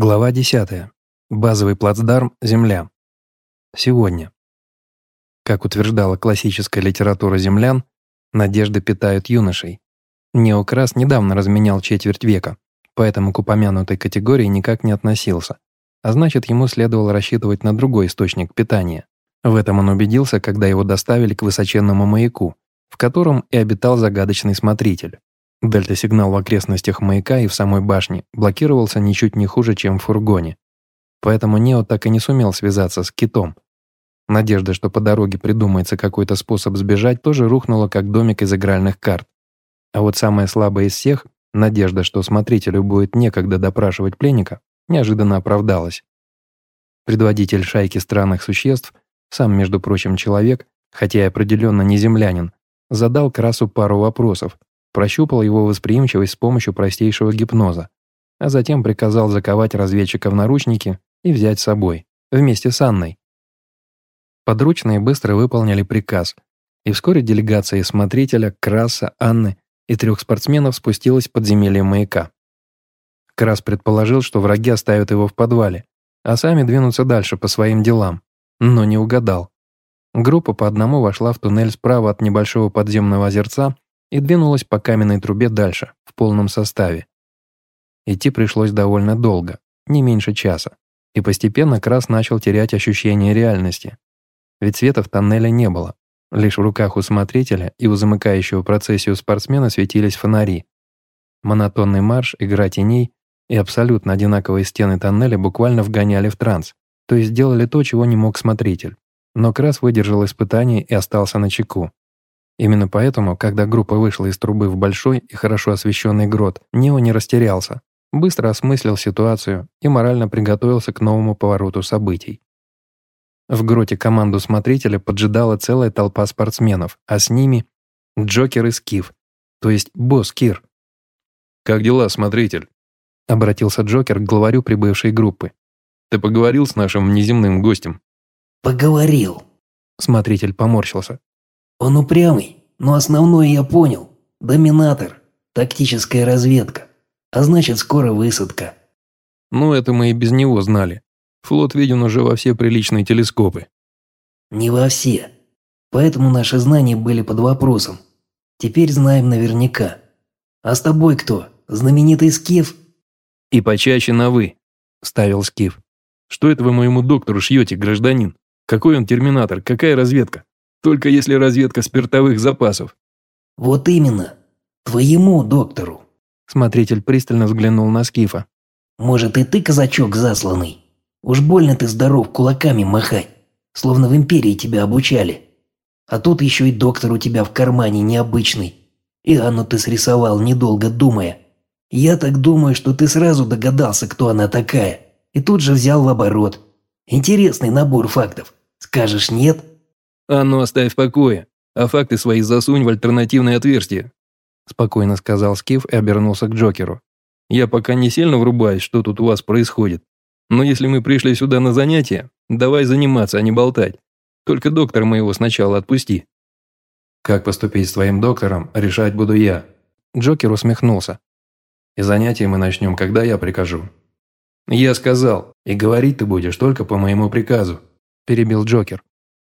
Глава 10. Базовый плацдарм «Земля». Сегодня. Как утверждала классическая литература землян, надежды питают юношей. Неокрас недавно разменял четверть века, поэтому к упомянутой категории никак не относился, а значит, ему следовало рассчитывать на другой источник питания. В этом он убедился, когда его доставили к высоченному маяку, в котором и обитал загадочный смотритель. Дельта-сигнал в окрестностях маяка и в самой башне блокировался ничуть не хуже, чем в фургоне. Поэтому Нео так и не сумел связаться с китом. Надежда, что по дороге придумается какой-то способ сбежать, тоже рухнула, как домик из игральных карт. А вот самая слабая из всех, надежда, что смотрителю будет некогда допрашивать пленника, неожиданно оправдалась. Предводитель шайки странных существ, сам, между прочим, человек, хотя и определенно не землянин, задал Красу пару вопросов, прощупал его восприимчивость с помощью простейшего гипноза, а затем приказал заковать разведчика в наручники и взять с собой, вместе с Анной. Подручные быстро выполнили приказ, и вскоре делегация смотрителя, Краса, Анны и трех спортсменов спустилась в подземелье маяка. Крас предположил, что враги оставят его в подвале, а сами двинутся дальше по своим делам, но не угадал. Группа по одному вошла в туннель справа от небольшого подземного озерца и двинулась по каменной трубе дальше, в полном составе. Идти пришлось довольно долго, не меньше часа, и постепенно Крас начал терять ощущение реальности. Ведь света в тоннеле не было, лишь в руках у смотрителя и у замыкающего процессию спортсмена светились фонари. Монотонный марш, игра теней и абсолютно одинаковые стены тоннеля буквально вгоняли в транс, то есть делали то, чего не мог смотритель. Но Крас выдержал испытание и остался на чеку. Именно поэтому, когда группа вышла из трубы в большой и хорошо освещенный грот, Нео не растерялся, быстро осмыслил ситуацию и морально приготовился к новому повороту событий. В гроте команду смотрителя поджидала целая толпа спортсменов, а с ними Джокер и Скиф, то есть босс Кир. «Как дела, смотритель?» — обратился Джокер к главарю прибывшей группы. «Ты поговорил с нашим внеземным гостем?» «Поговорил», — смотритель поморщился. Он упрямый, но основное я понял. Доминатор, тактическая разведка. А значит, скоро высадка. Ну, это мы и без него знали. Флот виден уже во все приличные телескопы. Не во все. Поэтому наши знания были под вопросом. Теперь знаем наверняка. А с тобой кто? Знаменитый Скиф? И почаще на «вы», – ставил Скиф. Что это вы моему доктору шьете, гражданин? Какой он терминатор? Какая разведка? Только если разведка спиртовых запасов. Вот именно. Твоему доктору. Смотритель пристально взглянул на Скифа. Может и ты казачок засланный? Уж больно ты здоров кулаками махать. Словно в империи тебя обучали. А тут еще и доктор у тебя в кармане необычный. И Анну ты срисовал, недолго думая. Я так думаю, что ты сразу догадался, кто она такая. И тут же взял в оборот. Интересный набор фактов. Скажешь нет? «А ну, оставь в покое, а факты свои засунь в альтернативное отверстие», спокойно сказал Скиф и обернулся к Джокеру. «Я пока не сильно врубаюсь, что тут у вас происходит. Но если мы пришли сюда на занятия, давай заниматься, а не болтать. Только доктора моего сначала отпусти». «Как поступить с твоим доктором, решать буду я». Джокер усмехнулся. «И занятия мы начнем, когда я прикажу». «Я сказал, и говорить ты будешь только по моему приказу», перебил Джокер.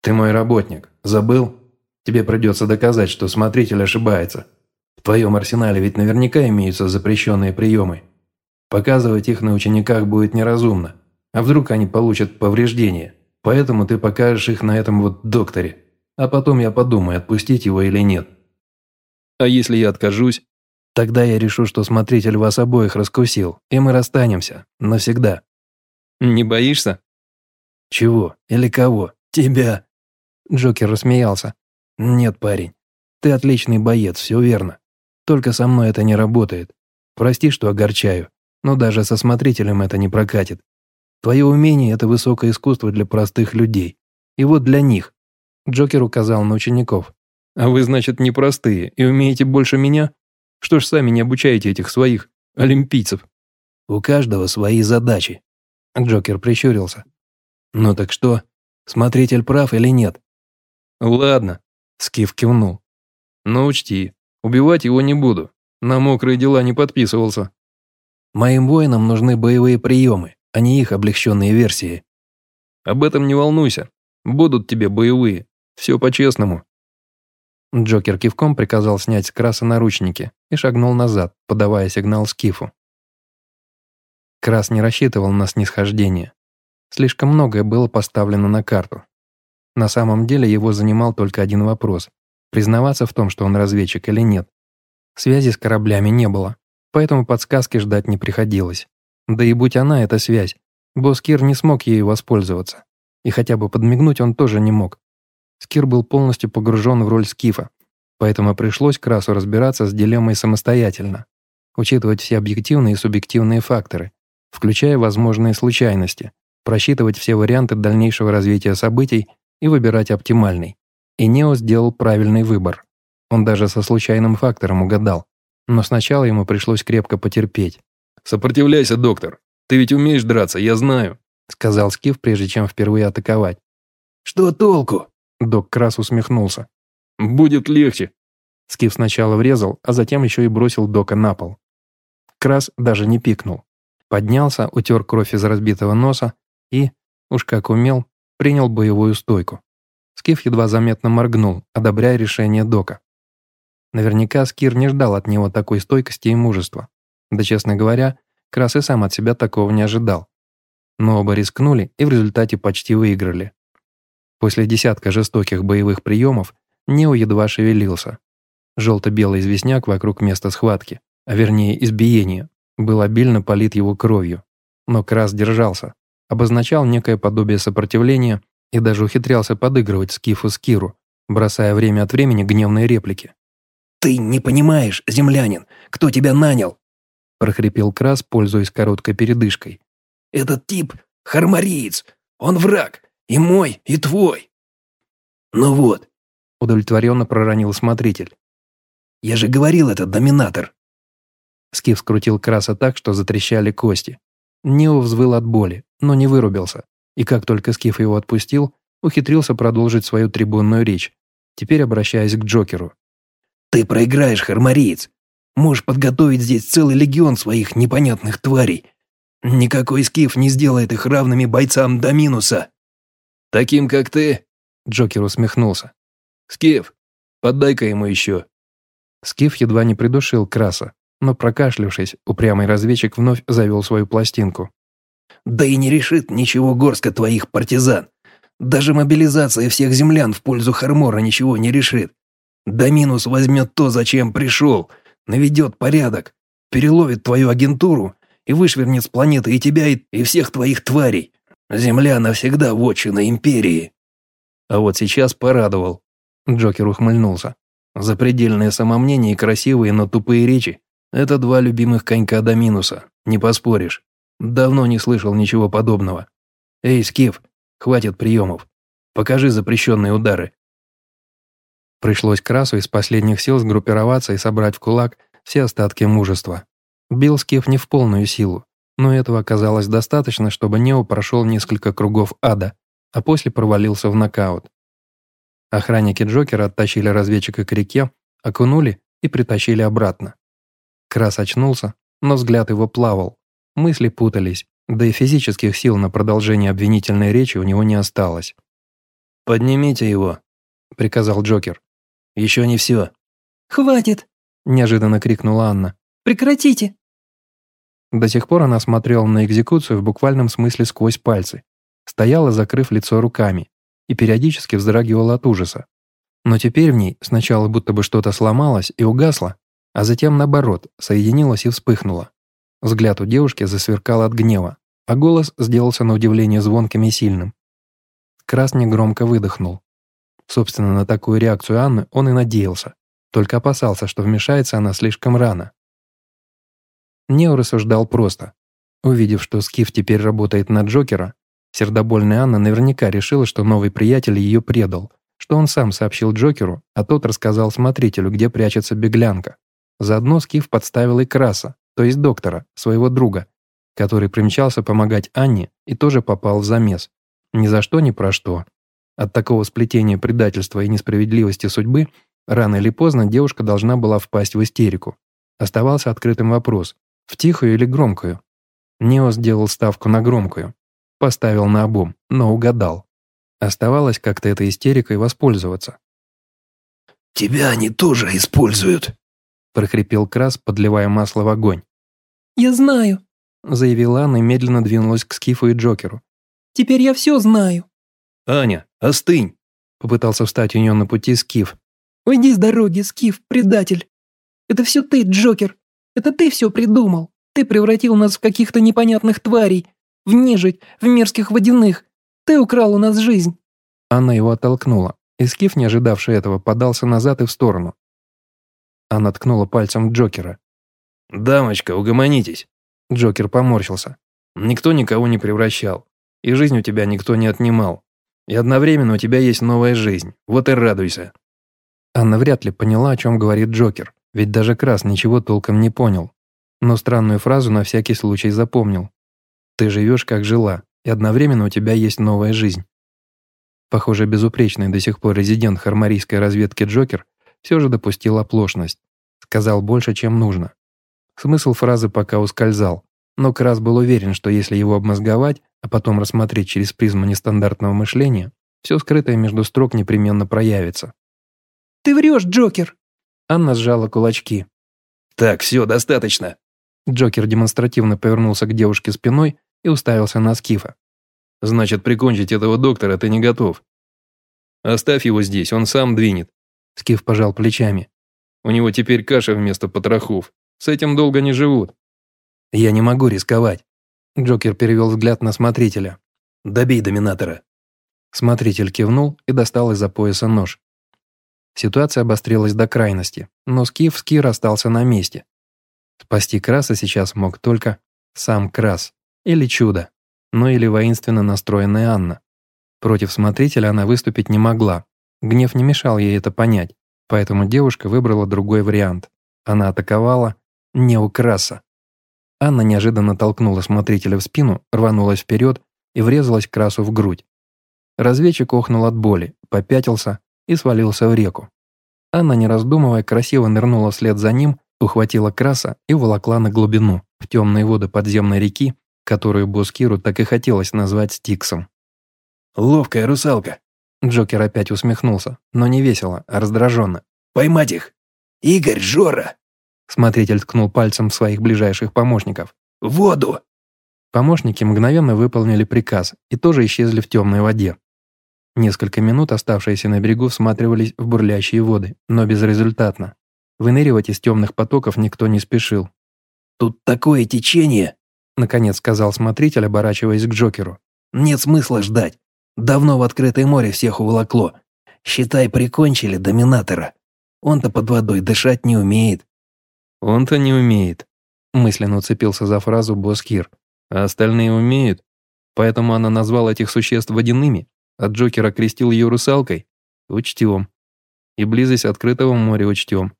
«Ты мой работник. Забыл? Тебе придется доказать, что смотритель ошибается. В твоем арсенале ведь наверняка имеются запрещенные приемы. Показывать их на учениках будет неразумно. А вдруг они получат повреждения? Поэтому ты покажешь их на этом вот докторе. А потом я подумаю, отпустить его или нет. А если я откажусь? Тогда я решу, что смотритель вас обоих раскусил, и мы расстанемся. Навсегда. Не боишься? Чего? Или кого? Тебя. Джокер рассмеялся. «Нет, парень, ты отличный боец, все верно. Только со мной это не работает. Прости, что огорчаю, но даже со смотрителем это не прокатит. Твое умение – это высокое искусство для простых людей. И вот для них». Джокер указал на учеников. «А вы, значит, непростые и умеете больше меня? Что ж сами не обучаете этих своих олимпийцев?» «У каждого свои задачи». Джокер прищурился. «Ну так что, смотритель прав или нет?» «Ладно», – Скиф кивнул. «Но учти, убивать его не буду. На мокрые дела не подписывался». «Моим воинам нужны боевые приемы, а не их облегченные версии. Об этом не волнуйся. Будут тебе боевые. Все по-честному. Джокер кивком приказал снять с краса наручники и шагнул назад, подавая сигнал Скифу. Крас не рассчитывал на снисхождение. Слишком многое было поставлено на карту. На самом деле его занимал только один вопрос – признаваться в том, что он разведчик или нет. Связи с кораблями не было, поэтому подсказки ждать не приходилось. Да и будь она, эта связь, Боскир не смог ею воспользоваться. И хотя бы подмигнуть он тоже не мог. Скир был полностью погружен в роль Скифа, поэтому пришлось Красу разбираться с дилеммой самостоятельно, учитывать все объективные и субъективные факторы, включая возможные случайности, просчитывать все варианты дальнейшего развития событий и выбирать оптимальный. И Нео сделал правильный выбор. Он даже со случайным фактором угадал. Но сначала ему пришлось крепко потерпеть. «Сопротивляйся, доктор. Ты ведь умеешь драться, я знаю», сказал Скиф, прежде чем впервые атаковать. «Что толку?» Док Крас усмехнулся. «Будет легче». Скиф сначала врезал, а затем еще и бросил Дока на пол. Крас даже не пикнул. Поднялся, утер кровь из разбитого носа и, уж как умел, принял боевую стойку. Скиф едва заметно моргнул, одобряя решение Дока. Наверняка Скир не ждал от него такой стойкости и мужества. Да, честно говоря, Крас и сам от себя такого не ожидал. Но оба рискнули и в результате почти выиграли. После десятка жестоких боевых приемов Нео едва шевелился. Желто-белый известняк вокруг места схватки, а вернее избиения, был обильно полит его кровью. Но Крас держался, обозначал некое подобие сопротивления и даже ухитрялся подыгрывать Скифу Скиру, бросая время от времени гневные реплики. «Ты не понимаешь, землянин, кто тебя нанял?» прохрипел Крас, пользуясь короткой передышкой. «Этот тип — хармариец, он враг, и мой, и твой». «Ну вот», — удовлетворенно проронил смотритель. «Я же говорил, это доминатор». Скиф скрутил Краса так, что затрещали кости. Нео взвыл от боли, но не вырубился, и как только Скиф его отпустил, ухитрился продолжить свою трибунную речь, теперь обращаясь к Джокеру. «Ты проиграешь, хармариец. Можешь подготовить здесь целый легион своих непонятных тварей. Никакой Скиф не сделает их равными бойцам до минуса». «Таким, как ты?» Джокер усмехнулся. «Скиф, поддай-ка ему еще». Скиф едва не придушил Краса, но прокашлявшись, упрямый разведчик вновь завел свою пластинку. «Да и не решит ничего горстка твоих партизан. Даже мобилизация всех землян в пользу Хармора ничего не решит. Доминус возьмет то, зачем пришел, наведет порядок, переловит твою агентуру и вышвырнет с планеты и тебя, и, и всех твоих тварей. Земля навсегда вотчина Империи». А вот сейчас порадовал. Джокер ухмыльнулся. Запредельное самомнение и красивые, но тупые речи – это два любимых конька до минуса, не поспоришь. Давно не слышал ничего подобного. Эй, Скиф, хватит приемов. Покажи запрещенные удары. Пришлось Красу из последних сил сгруппироваться и собрать в кулак все остатки мужества. Бил Скиф не в полную силу, но этого оказалось достаточно, чтобы Нео прошел несколько кругов ада, а после провалился в нокаут. Охранники Джокера оттащили разведчика к реке, окунули и притащили обратно. Крас очнулся, но взгляд его плавал, мысли путались, да и физических сил на продолжение обвинительной речи у него не осталось. «Поднимите его», — приказал Джокер. «Еще не все». «Хватит!» – неожиданно крикнула Анна. «Прекратите!» До сих пор она смотрела на экзекуцию в буквальном смысле сквозь пальцы, стояла, закрыв лицо руками, и периодически вздрагивала от ужаса. Но теперь в ней сначала будто бы что-то сломалось и угасло, а затем, наоборот, соединилось и вспыхнуло. Взгляд у девушки засверкал от гнева, а голос сделался на удивление звонким и сильным. Красный громко выдохнул. Собственно, на такую реакцию Анны он и надеялся, только опасался, что вмешается она слишком рано. Нео рассуждал просто. Увидев, что Скиф теперь работает на Джокера, сердобольная Анна наверняка решила, что новый приятель ее предал, что он сам сообщил Джокеру, а тот рассказал смотрителю, где прячется беглянка. Заодно Скиф подставил и Краса, то есть доктора, своего друга, который примчался помогать Анне и тоже попал в замес. Ни за что, ни про что. От такого сплетения предательства и несправедливости судьбы рано или поздно девушка должна была впасть в истерику. Оставался открытым вопрос, в тихую или громкую. Нео сделал ставку на громкую. Поставил на обум, но угадал. Оставалось как-то этой истерикой воспользоваться. «Тебя они тоже используют», – прохрипел Крас, подливая масло в огонь. «Я знаю», – заявила Анна и медленно двинулась к Скифу и Джокеру. «Теперь я все знаю». «Аня, остынь!» – попытался встать у нее на пути Скиф. «Уйди с дороги, Скиф, предатель. Это все ты, Джокер. Это ты все придумал. Ты превратил нас в каких-то непонятных тварей, в нежить, в мерзких водяных. Ты украл у нас жизнь». Анна его оттолкнула, и Скиф, не ожидавший этого, подался назад и в сторону. Она ткнула пальцем Джокера. «Дамочка, угомонитесь!» Джокер поморщился. «Никто никого не превращал, и жизнь у тебя никто не отнимал. И одновременно у тебя есть новая жизнь, вот и радуйся». Анна вряд ли поняла, о чем говорит Джокер, ведь даже Крас ничего толком не понял. Но странную фразу на всякий случай запомнил. «Ты живешь, как жила, и одновременно у тебя есть новая жизнь». Похоже, безупречный до сих пор резидент хармарийской разведки Джокер все же допустил оплошность. Сказал больше, чем нужно. Смысл фразы пока ускользал, но Крас был уверен, что если его обмозговать, а потом рассмотреть через призму нестандартного мышления, все скрытое между строк непременно проявится. «Ты врешь, Джокер!» Анна сжала кулачки. «Так, все, достаточно!» Джокер демонстративно повернулся к девушке спиной и уставился на Скифа. «Значит, прикончить этого доктора ты не готов. Оставь его здесь, он сам двинет». Скиф пожал плечами. «У него теперь каша вместо потрохов. С этим долго не живут». «Я не могу рисковать». Джокер перевел взгляд на смотрителя. «Добей доминатора». Смотритель кивнул и достал из-за пояса нож. Ситуация обострилась до крайности, но Скиф Скир остался на месте. Спасти Краса сейчас мог только сам Крас, или чудо, ну или воинственно настроенная Анна. Против смотрителя она выступить не могла. Гнев не мешал ей это понять, поэтому девушка выбрала другой вариант. Она атаковала не у Краса. Анна неожиданно толкнула смотрителя в спину, рванулась вперед и врезалась Красу в грудь. Разведчик охнул от боли, попятился и свалился в реку. Анна, не раздумывая, красиво нырнула вслед за ним, ухватила Краса и волокла на глубину, в темные воды подземной реки, которую Боскиру так и хотелось назвать Стиксом. «Ловкая русалка!» Джокер опять усмехнулся, но не весело, а раздраженно. «Поймать их! Игорь, Жора!» Смотритель ткнул пальцем в своих ближайших помощников. «Воду!» Помощники мгновенно выполнили приказ и тоже исчезли в темной воде. Несколько минут оставшиеся на берегу всматривались в бурлящие воды, но безрезультатно. Выныривать из темных потоков никто не спешил. «Тут такое течение!» – наконец сказал смотритель, оборачиваясь к Джокеру. «Нет смысла ждать. Давно в открытое море всех уволокло. Считай, прикончили доминатора. Он-то под водой дышать не умеет. «Он-то не умеет», – мысленно уцепился за фразу босс. «А остальные умеют. Поэтому она назвала этих существ водяными, а Джокер окрестил ее русалкой. Учтем. И близость открытого моря учтем.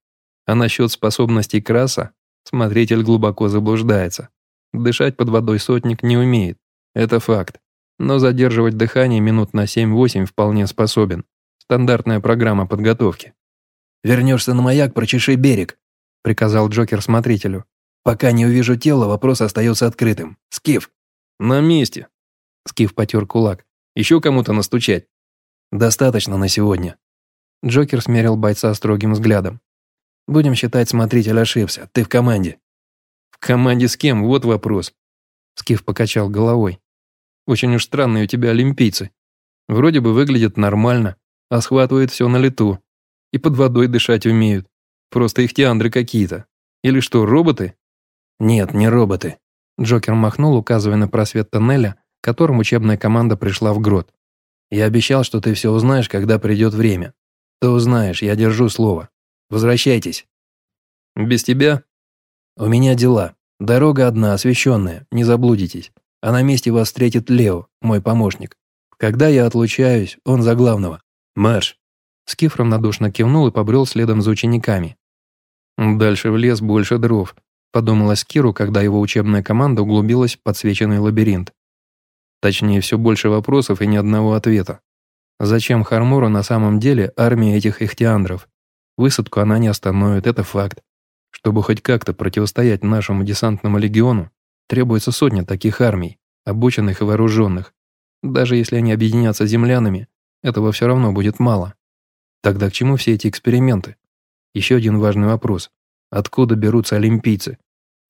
А насчет способностей краса смотритель глубоко заблуждается. Дышать под водой сотник не умеет. Это факт. Но задерживать дыхание минут на 7-8 вполне способен. Стандартная программа подготовки. «Вернешься на маяк, прочеши берег», – приказал Джокер смотрителю. «Пока не увижу тело, вопрос остается открытым. Скиф!» «На месте!» Скиф потер кулак. «Еще кому-то настучать?» «Достаточно на сегодня». Джокер смерил бойца строгим взглядом. «Будем считать, смотритель ошибся. Ты в команде». «В команде с кем? Вот вопрос». Скиф покачал головой. «Очень уж странные у тебя олимпийцы. Вроде бы выглядят нормально, а схватывают все на лету. И под водой дышать умеют. Просто их теандры какие-то. Или что, роботы? Нет, не роботы. Джокер махнул, указывая на просвет тоннеля, которым учебная команда пришла в грот. Я обещал, что ты все узнаешь, когда придет время. Ты узнаешь, я держу слово. Возвращайтесь. Без тебя? У меня дела. Дорога одна, освещенная, не заблудитесь. А на месте вас встретит Лео, мой помощник. Когда я отлучаюсь, он за главного. Марш. Скиф равнодушно кивнул и побрел следом за учениками. «Дальше в лес больше дров», – подумалось Киру, когда его учебная команда углубилась в подсвеченный лабиринт. Точнее, все больше вопросов и ни одного ответа. Зачем Хармору на самом деле армия этих ихтиандров? Высадку она не остановит, это факт. Чтобы хоть как-то противостоять нашему десантному легиону, Требуется сотня таких армий, обученных и вооруженных. Даже если они объединятся землянами, этого все равно будет мало. Тогда к чему все эти эксперименты? Еще один важный вопрос. Откуда берутся олимпийцы?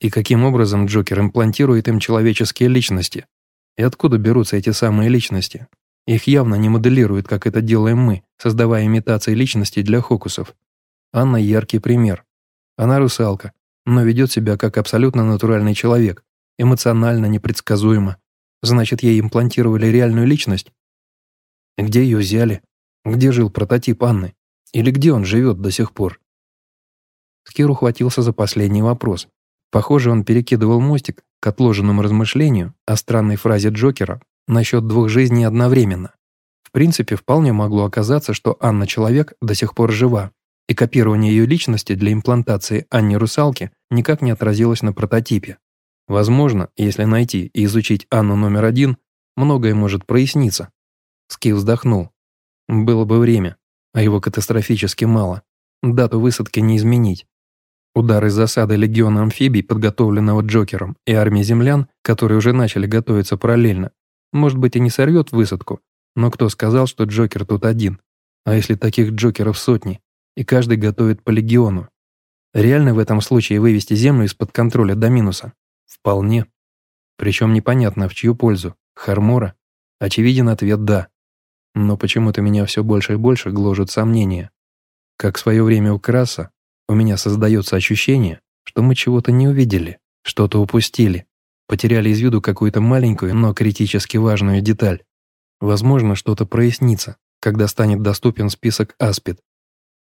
И каким образом Джокер имплантирует им человеческие личности? И откуда берутся эти самые личности? Их явно не моделируют, как это делаем мы, создавая имитации личностей для хокусов. Анна яркий пример. Она русалка, но ведет себя как абсолютно натуральный человек, эмоционально непредсказуемо. Значит, ей имплантировали реальную личность? Где ее взяли? Где жил прототип Анны? Или где он живет до сих пор? Скир ухватился за последний вопрос. Похоже, он перекидывал мостик к отложенному размышлению о странной фразе Джокера насчет двух жизней одновременно. В принципе, вполне могло оказаться, что Анна-человек до сих пор жива, и копирование ее личности для имплантации Анни-русалки никак не отразилось на прототипе. Возможно, если найти и изучить Анну номер один, многое может проясниться. Ски вздохнул. Было бы время, а его катастрофически мало. Дату высадки не изменить. Удар из засады легиона амфибий, подготовленного Джокером, и армии землян, которые уже начали готовиться параллельно, может быть и не сорвет высадку, но кто сказал, что Джокер тут один? А если таких Джокеров сотни, и каждый готовит по легиону? Реально в этом случае вывести Землю из-под контроля до минуса? Вполне. Причем непонятно, в чью пользу. Хармора? Очевиден ответ «да». Но почему-то меня все больше и больше гложет сомнения. Как в свое время у Краса, у меня создается ощущение, что мы чего-то не увидели, что-то упустили, потеряли из виду какую-то маленькую, но критически важную деталь. Возможно, что-то прояснится, когда станет доступен список Аспид.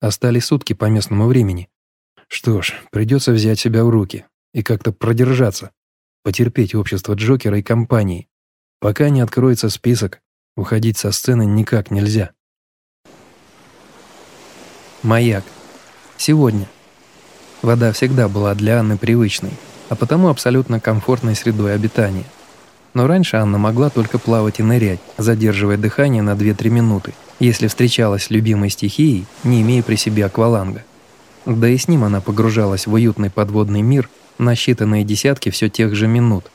Остались сутки по местному времени. Что ж, придется взять себя в руки и как-то продержаться, потерпеть общество Джокера и компании. Пока не откроется список, уходить со сцены никак нельзя. Маяк. Сегодня. Вода всегда была для Анны привычной, а потому абсолютно комфортной средой обитания. Но раньше Анна могла только плавать и нырять, задерживая дыхание на 2-3 минуты, если встречалась с любимой стихией, не имея при себе акваланга. Да и с ним она погружалась в уютный подводный мир на считанные десятки все тех же минут.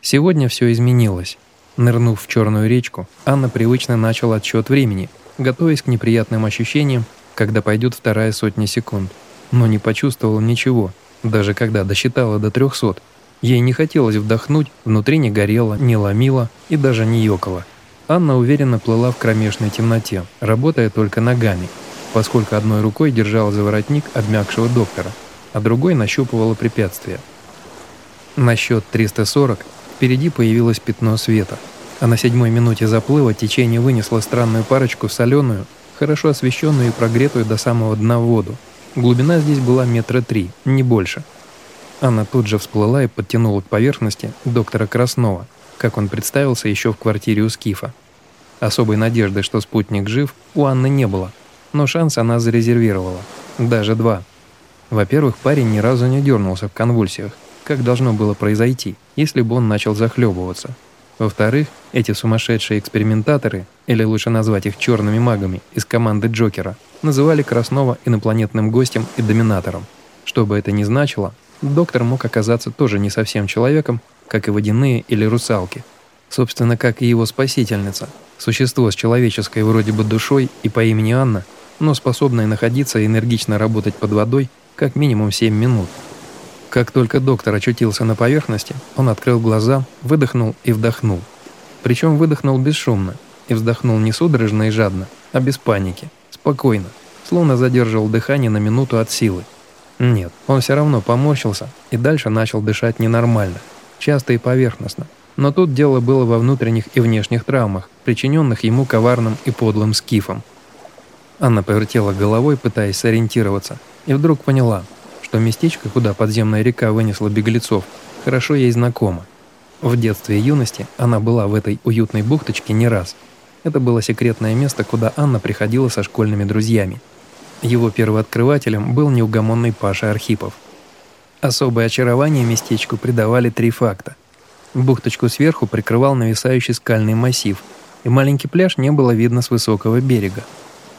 Сегодня все изменилось. Нырнув в черную речку, Анна привычно начала отсчет времени, готовясь к неприятным ощущениям, когда пойдет вторая сотня секунд. Но не почувствовала ничего, даже когда досчитала до трехсот. Ей не хотелось вдохнуть, внутри не горело, не ломило и даже не ёкало. Анна уверенно плыла в кромешной темноте, работая только ногами, поскольку одной рукой держала за воротник обмякшего доктора, а другой нащупывала препятствия. На счет 340 впереди появилось пятно света, а на седьмой минуте заплыва течение вынесло странную парочку в соленую, хорошо освещенную и прогретую до самого дна воду. Глубина здесь была метра три, не больше. Анна тут же всплыла и подтянула к поверхности доктора Краснова, как он представился еще в квартире у Скифа. Особой надежды, что спутник жив, у Анны не было, но шанс она зарезервировала. Даже два. Во-первых, парень ни разу не дернулся в конвульсиях, как должно было произойти, если бы он начал захлебываться. Во-вторых, эти сумасшедшие экспериментаторы, или лучше назвать их черными магами из команды Джокера, называли Краснова инопланетным гостем и доминатором. Что бы это ни значило, доктор мог оказаться тоже не совсем человеком, как и водяные или русалки. Собственно, как и его спасительница, существо с человеческой вроде бы душой и по имени Анна, но способное находиться и энергично работать под водой как минимум 7 минут. Как только доктор очутился на поверхности, он открыл глаза, выдохнул и вдохнул. Причем выдохнул бесшумно и вздохнул не судорожно и жадно, а без паники, спокойно, словно задерживал дыхание на минуту от силы. Нет, он все равно поморщился и дальше начал дышать ненормально, часто и поверхностно. Но тут дело было во внутренних и внешних травмах, причиненных ему коварным и подлым скифом. Анна повертела головой, пытаясь сориентироваться, и вдруг поняла, что местечко, куда подземная река вынесла беглецов, хорошо ей знакомо. В детстве и юности она была в этой уютной бухточке не раз. Это было секретное место, куда Анна приходила со школьными друзьями. Его первооткрывателем был неугомонный Паша Архипов. Особое очарование местечку придавали три факта. Бухточку сверху прикрывал нависающий скальный массив, и маленький пляж не было видно с высокого берега.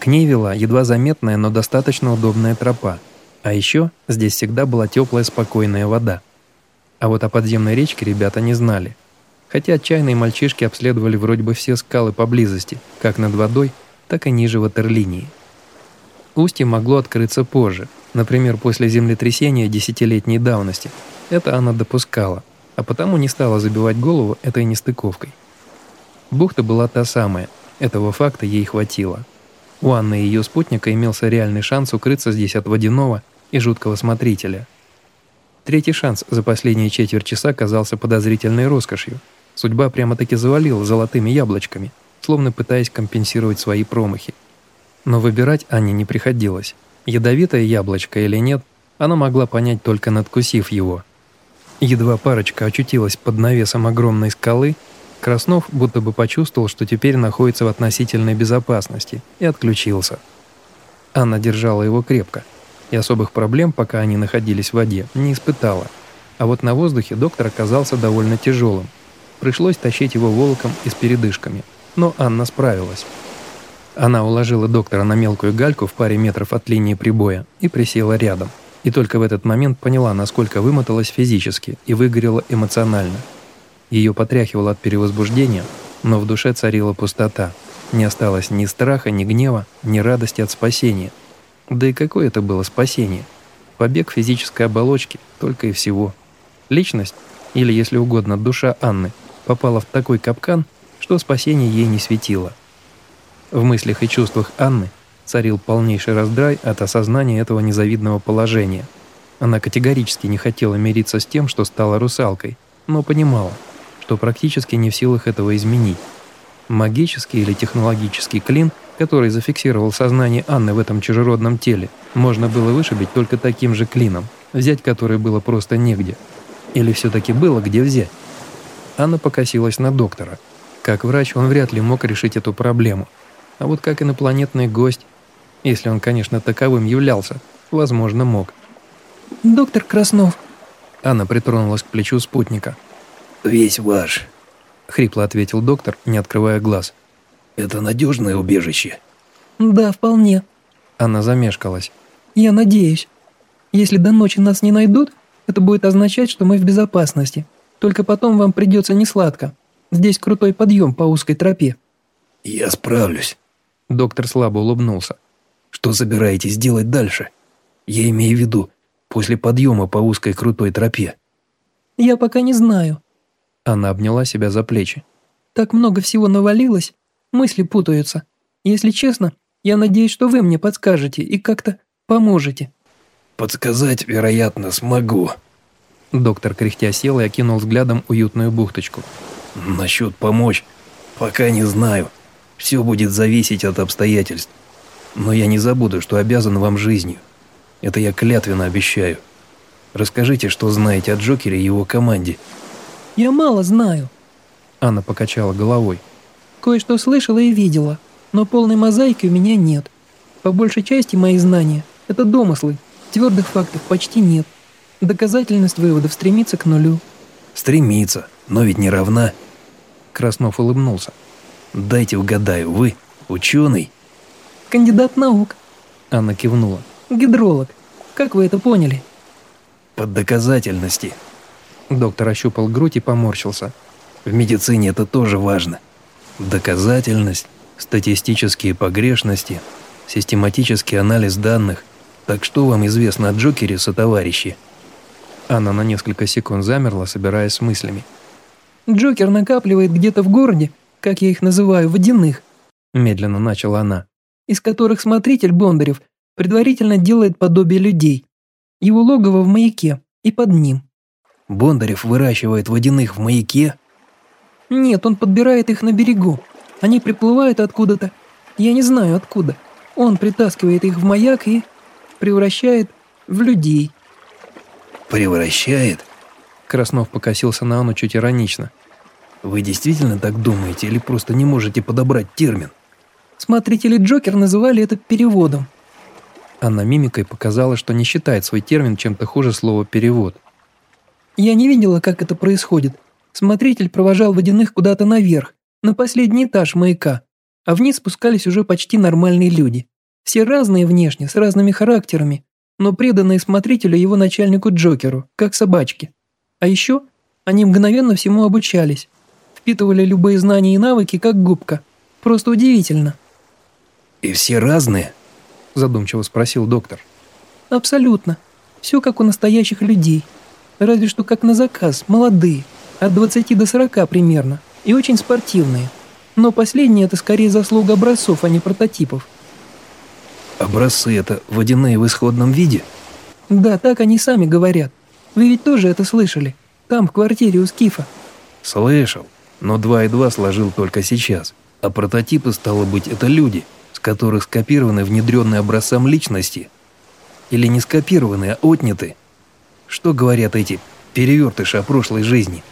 К ней вела едва заметная, но достаточно удобная тропа – а еще здесь всегда была теплая спокойная вода. А вот о подземной речке ребята не знали. Хотя отчаянные мальчишки обследовали вроде бы все скалы поблизости, как над водой, так и ниже ватерлинии. Устье могло открыться позже, например, после землетрясения десятилетней давности. Это она допускала, а потому не стала забивать голову этой нестыковкой. Бухта была та самая, этого факта ей хватило. У Анны и ее спутника имелся реальный шанс укрыться здесь от водяного и жуткого смотрителя. Третий шанс за последние четверть часа казался подозрительной роскошью. Судьба прямо-таки завалила золотыми яблочками, словно пытаясь компенсировать свои промахи. Но выбирать Анне не приходилось. Ядовитое яблочко или нет, она могла понять только надкусив его. Едва парочка очутилась под навесом огромной скалы, Краснов будто бы почувствовал, что теперь находится в относительной безопасности, и отключился. Анна держала его крепко, и особых проблем, пока они находились в воде, не испытала. А вот на воздухе доктор оказался довольно тяжелым. Пришлось тащить его волоком и с передышками, но Анна справилась. Она уложила доктора на мелкую гальку в паре метров от линии прибоя и присела рядом. И только в этот момент поняла, насколько вымоталась физически и выгорела эмоционально – ее потряхивало от перевозбуждения, но в душе царила пустота. Не осталось ни страха, ни гнева, ни радости от спасения. Да и какое это было спасение? Побег физической оболочки, только и всего. Личность, или, если угодно, душа Анны, попала в такой капкан, что спасение ей не светило. В мыслях и чувствах Анны царил полнейший раздрай от осознания этого незавидного положения. Она категорически не хотела мириться с тем, что стала русалкой, но понимала – что практически не в силах этого изменить. Магический или технологический клин, который зафиксировал сознание Анны в этом чужеродном теле, можно было вышибить только таким же клином, взять который было просто негде. Или все-таки было где взять? Анна покосилась на доктора. Как врач он вряд ли мог решить эту проблему. А вот как инопланетный гость, если он, конечно, таковым являлся, возможно, мог. «Доктор Краснов». Анна притронулась к плечу спутника весь ваш», — хрипло ответил доктор, не открывая глаз. «Это надежное убежище?» «Да, вполне». Она замешкалась. «Я надеюсь. Если до ночи нас не найдут, это будет означать, что мы в безопасности. Только потом вам придется несладко. Здесь крутой подъем по узкой тропе». «Я справлюсь». Доктор слабо улыбнулся. «Что собираетесь делать дальше? Я имею в виду, после подъема по узкой крутой тропе». «Я пока не знаю. Она обняла себя за плечи. «Так много всего навалилось, мысли путаются. Если честно, я надеюсь, что вы мне подскажете и как-то поможете». «Подсказать, вероятно, смогу». Доктор кряхтя сел и окинул взглядом уютную бухточку. «Насчет помочь, пока не знаю. Все будет зависеть от обстоятельств. Но я не забуду, что обязан вам жизнью. Это я клятвенно обещаю. Расскажите, что знаете о Джокере и его команде». Я мало знаю». Анна покачала головой. «Кое-что слышала и видела, но полной мозаики у меня нет. По большей части мои знания – это домыслы, твердых фактов почти нет. Доказательность выводов стремится к нулю». «Стремится, но ведь не равна». Краснов улыбнулся. «Дайте угадаю, вы ученый?» «Кандидат наук». Анна кивнула. «Гидролог. Как вы это поняли?» «Под доказательности», Доктор ощупал грудь и поморщился. В медицине это тоже важно. Доказательность, статистические погрешности, систематический анализ данных. Так что вам известно о Джокере, сотоварищи?» Она на несколько секунд замерла, собираясь с мыслями. «Джокер накапливает где-то в городе, как я их называю, водяных», медленно начала она, из которых смотритель Бондарев предварительно делает подобие людей. Его логово в маяке и под ним. Бондарев выращивает водяных в маяке? Нет, он подбирает их на берегу. Они приплывают откуда-то. Я не знаю откуда. Он притаскивает их в маяк и превращает в людей. Превращает? Краснов покосился на Анну чуть иронично. Вы действительно так думаете или просто не можете подобрать термин? Смотрители Джокер называли это переводом. Анна мимикой показала, что не считает свой термин чем-то хуже слова «перевод». Я не видела, как это происходит. Смотритель провожал водяных куда-то наверх, на последний этаж маяка, а вниз спускались уже почти нормальные люди. Все разные внешне, с разными характерами, но преданные смотрителю его начальнику Джокеру, как собачки. А еще они мгновенно всему обучались. Впитывали любые знания и навыки, как губка. Просто удивительно. «И все разные?» – задумчиво спросил доктор. «Абсолютно. Все как у настоящих людей. Разве что как на заказ, молодые, от 20 до 40 примерно, и очень спортивные. Но последнее – это скорее заслуга образцов, а не прототипов. Образцы – это водяные в исходном виде? Да, так они сами говорят. Вы ведь тоже это слышали? Там, в квартире у Скифа. Слышал, но два и два сложил только сейчас. А прототипы, стало быть, это люди, с которых скопированы внедренные образцам личности. Или не скопированы, а отняты. Что говорят эти перевертыши о прошлой жизни?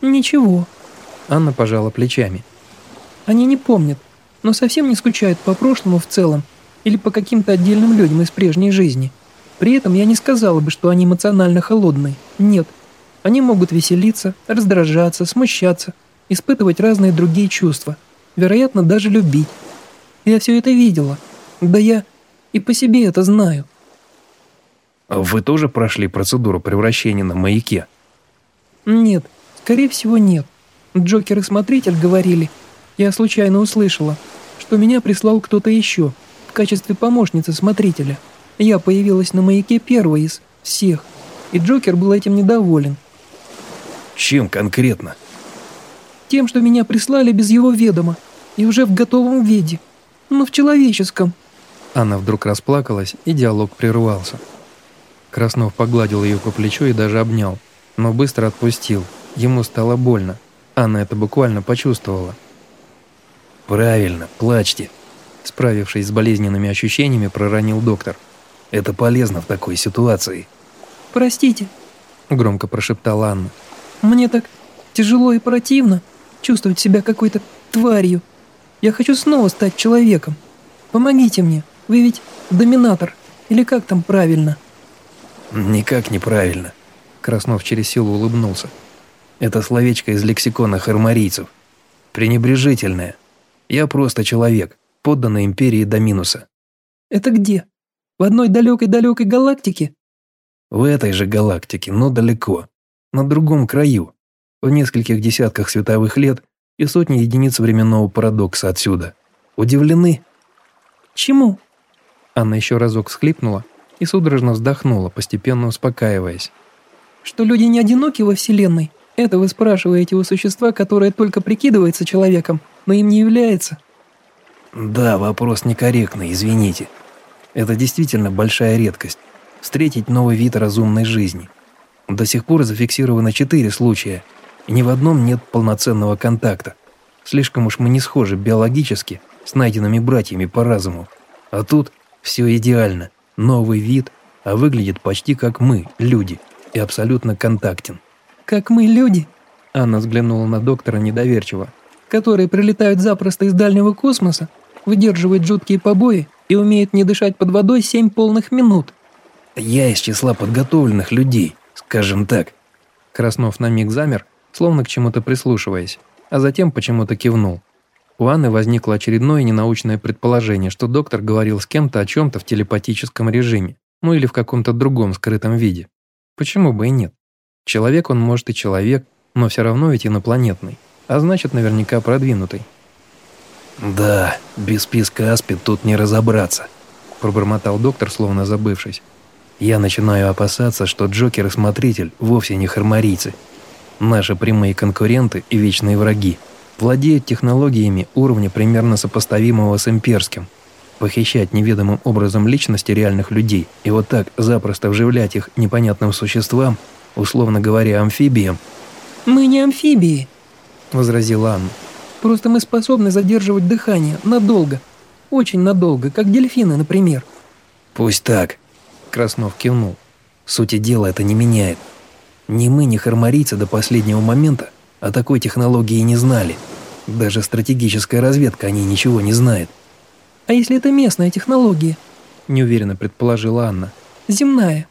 Ничего. Анна пожала плечами. Они не помнят, но совсем не скучают по прошлому в целом или по каким-то отдельным людям из прежней жизни. При этом я не сказала бы, что они эмоционально холодные. Нет. Они могут веселиться, раздражаться, смущаться, испытывать разные другие чувства. Вероятно, даже любить. Я все это видела. Да я и по себе это знаю. Вы тоже прошли процедуру превращения на маяке? Нет, скорее всего нет. Джокер и Смотритель говорили, я случайно услышала, что меня прислал кто-то еще – качестве помощницы смотрителя. Я появилась на маяке первой из всех, и Джокер был этим недоволен. Чем конкретно? Тем, что меня прислали без его ведома, и уже в готовом виде, но в человеческом. Она вдруг расплакалась, и диалог прервался. Краснов погладил ее по плечу и даже обнял, но быстро отпустил. Ему стало больно. Анна это буквально почувствовала. «Правильно, плачьте», Справившись с болезненными ощущениями, проронил доктор. «Это полезно в такой ситуации». «Простите», — громко прошептала Анна. «Мне так тяжело и противно чувствовать себя какой-то тварью. Я хочу снова стать человеком. Помогите мне, вы ведь доминатор, или как там правильно?» «Никак неправильно», — Краснов через силу улыбнулся. «Это словечко из лексикона хармарийцев. Пренебрежительное. Я просто человек подданной империи Доминуса. «Это где? В одной далекой-далекой галактике?» «В этой же галактике, но далеко. На другом краю. В нескольких десятках световых лет и сотни единиц временного парадокса отсюда. Удивлены?» «Чему?» Анна еще разок всхлипнула и судорожно вздохнула, постепенно успокаиваясь. «Что люди не одиноки во Вселенной? Это вы спрашиваете у существа, которое только прикидывается человеком, но им не является?» Да, вопрос некорректный, извините. Это действительно большая редкость – встретить новый вид разумной жизни. До сих пор зафиксировано четыре случая, и ни в одном нет полноценного контакта. Слишком уж мы не схожи биологически с найденными братьями по разуму. А тут все идеально. Новый вид, а выглядит почти как мы, люди, и абсолютно контактен. «Как мы, люди?» Анна взглянула на доктора недоверчиво. «Которые прилетают запросто из дальнего космоса выдерживает жуткие побои и умеет не дышать под водой семь полных минут. Я из числа подготовленных людей, скажем так. Краснов на миг замер, словно к чему-то прислушиваясь, а затем почему-то кивнул. У Анны возникло очередное ненаучное предположение, что доктор говорил с кем-то о чем-то в телепатическом режиме, ну или в каком-то другом скрытом виде. Почему бы и нет? Человек он может и человек, но все равно ведь инопланетный, а значит наверняка продвинутый. «Да, без списка Аспид тут не разобраться», – пробормотал доктор, словно забывшись. «Я начинаю опасаться, что Джокер и Смотритель вовсе не хармарийцы. Наши прямые конкуренты и вечные враги владеют технологиями уровня примерно сопоставимого с имперским. Похищать неведомым образом личности реальных людей и вот так запросто вживлять их непонятным существам, условно говоря, амфибиям». «Мы не амфибии», – возразила Анна. Просто мы способны задерживать дыхание надолго. Очень надолго, как дельфины, например». «Пусть так», – Краснов кивнул. «Сути дела это не меняет. Ни мы, ни хармарийцы до последнего момента о такой технологии не знали. Даже стратегическая разведка о ней ничего не знает». «А если это местная технология?» – неуверенно предположила Анна. «Земная».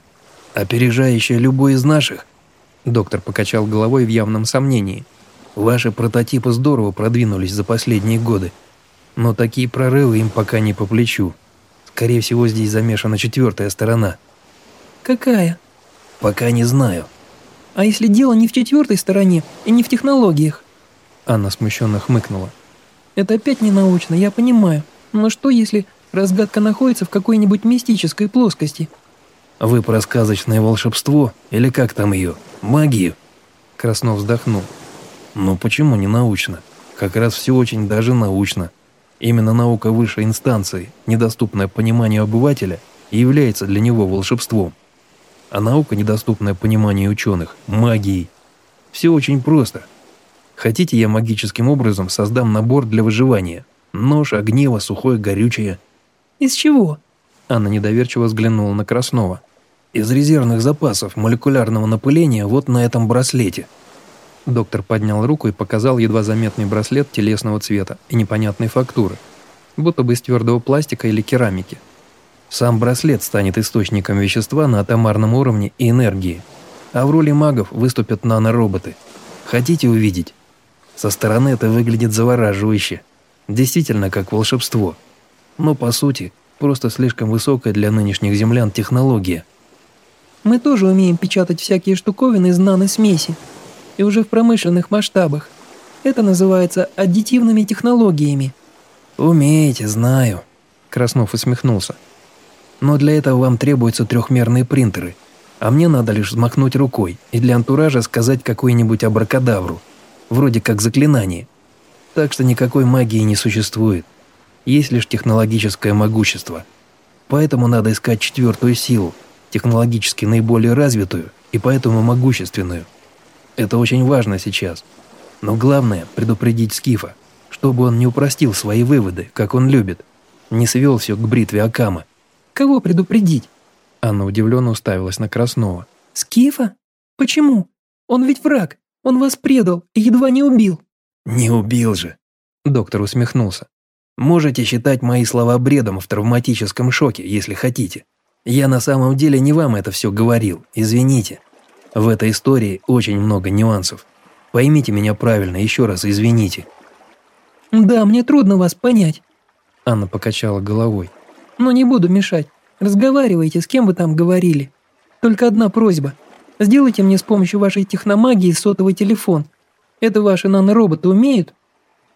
«Опережающая любой из наших?» Доктор покачал головой в явном сомнении – Ваши прототипы здорово продвинулись за последние годы, но такие прорывы им пока не по плечу. Скорее всего, здесь замешана четвертая сторона. Какая? Пока не знаю. А если дело не в четвертой стороне и не в технологиях? Анна смущенно хмыкнула. Это опять не научно, я понимаю. Но что если разгадка находится в какой-нибудь мистической плоскости? Вы про сказочное волшебство или как там ее? Магию? Краснов вздохнул. Ну почему не научно? Как раз все очень даже научно. Именно наука высшей инстанции, недоступная пониманию обывателя, является для него волшебством. А наука, недоступная пониманию ученых, магией. Все очень просто. Хотите, я магическим образом создам набор для выживания? Нож, огниво, сухое, горючее. Из чего? Анна недоверчиво взглянула на Краснова. Из резервных запасов молекулярного напыления вот на этом браслете. Доктор поднял руку и показал едва заметный браслет телесного цвета и непонятной фактуры, будто бы из твердого пластика или керамики. Сам браслет станет источником вещества на атомарном уровне и энергии, а в роли магов выступят нанороботы. Хотите увидеть? Со стороны это выглядит завораживающе. Действительно, как волшебство. Но по сути, просто слишком высокая для нынешних землян технология. Мы тоже умеем печатать всякие штуковины из наносмеси, и уже в промышленных масштабах. Это называется аддитивными технологиями». «Умеете, знаю», – Краснов усмехнулся. «Но для этого вам требуются трехмерные принтеры, а мне надо лишь взмахнуть рукой и для антуража сказать какую-нибудь абракадавру, вроде как заклинание. Так что никакой магии не существует. Есть лишь технологическое могущество. Поэтому надо искать четвертую силу, технологически наиболее развитую и поэтому могущественную. Это очень важно сейчас. Но главное – предупредить Скифа, чтобы он не упростил свои выводы, как он любит. Не свел все к бритве Акама. «Кого предупредить?» Анна удивленно уставилась на Краснова. «Скифа? Почему? Он ведь враг. Он вас предал и едва не убил». «Не убил же!» Доктор усмехнулся. «Можете считать мои слова бредом в травматическом шоке, если хотите. Я на самом деле не вам это все говорил, извините. В этой истории очень много нюансов. Поймите меня правильно, еще раз извините». «Да, мне трудно вас понять». Анна покачала головой. «Но не буду мешать. Разговаривайте, с кем вы там говорили. Только одна просьба. Сделайте мне с помощью вашей техномагии сотовый телефон. Это ваши нанороботы умеют?»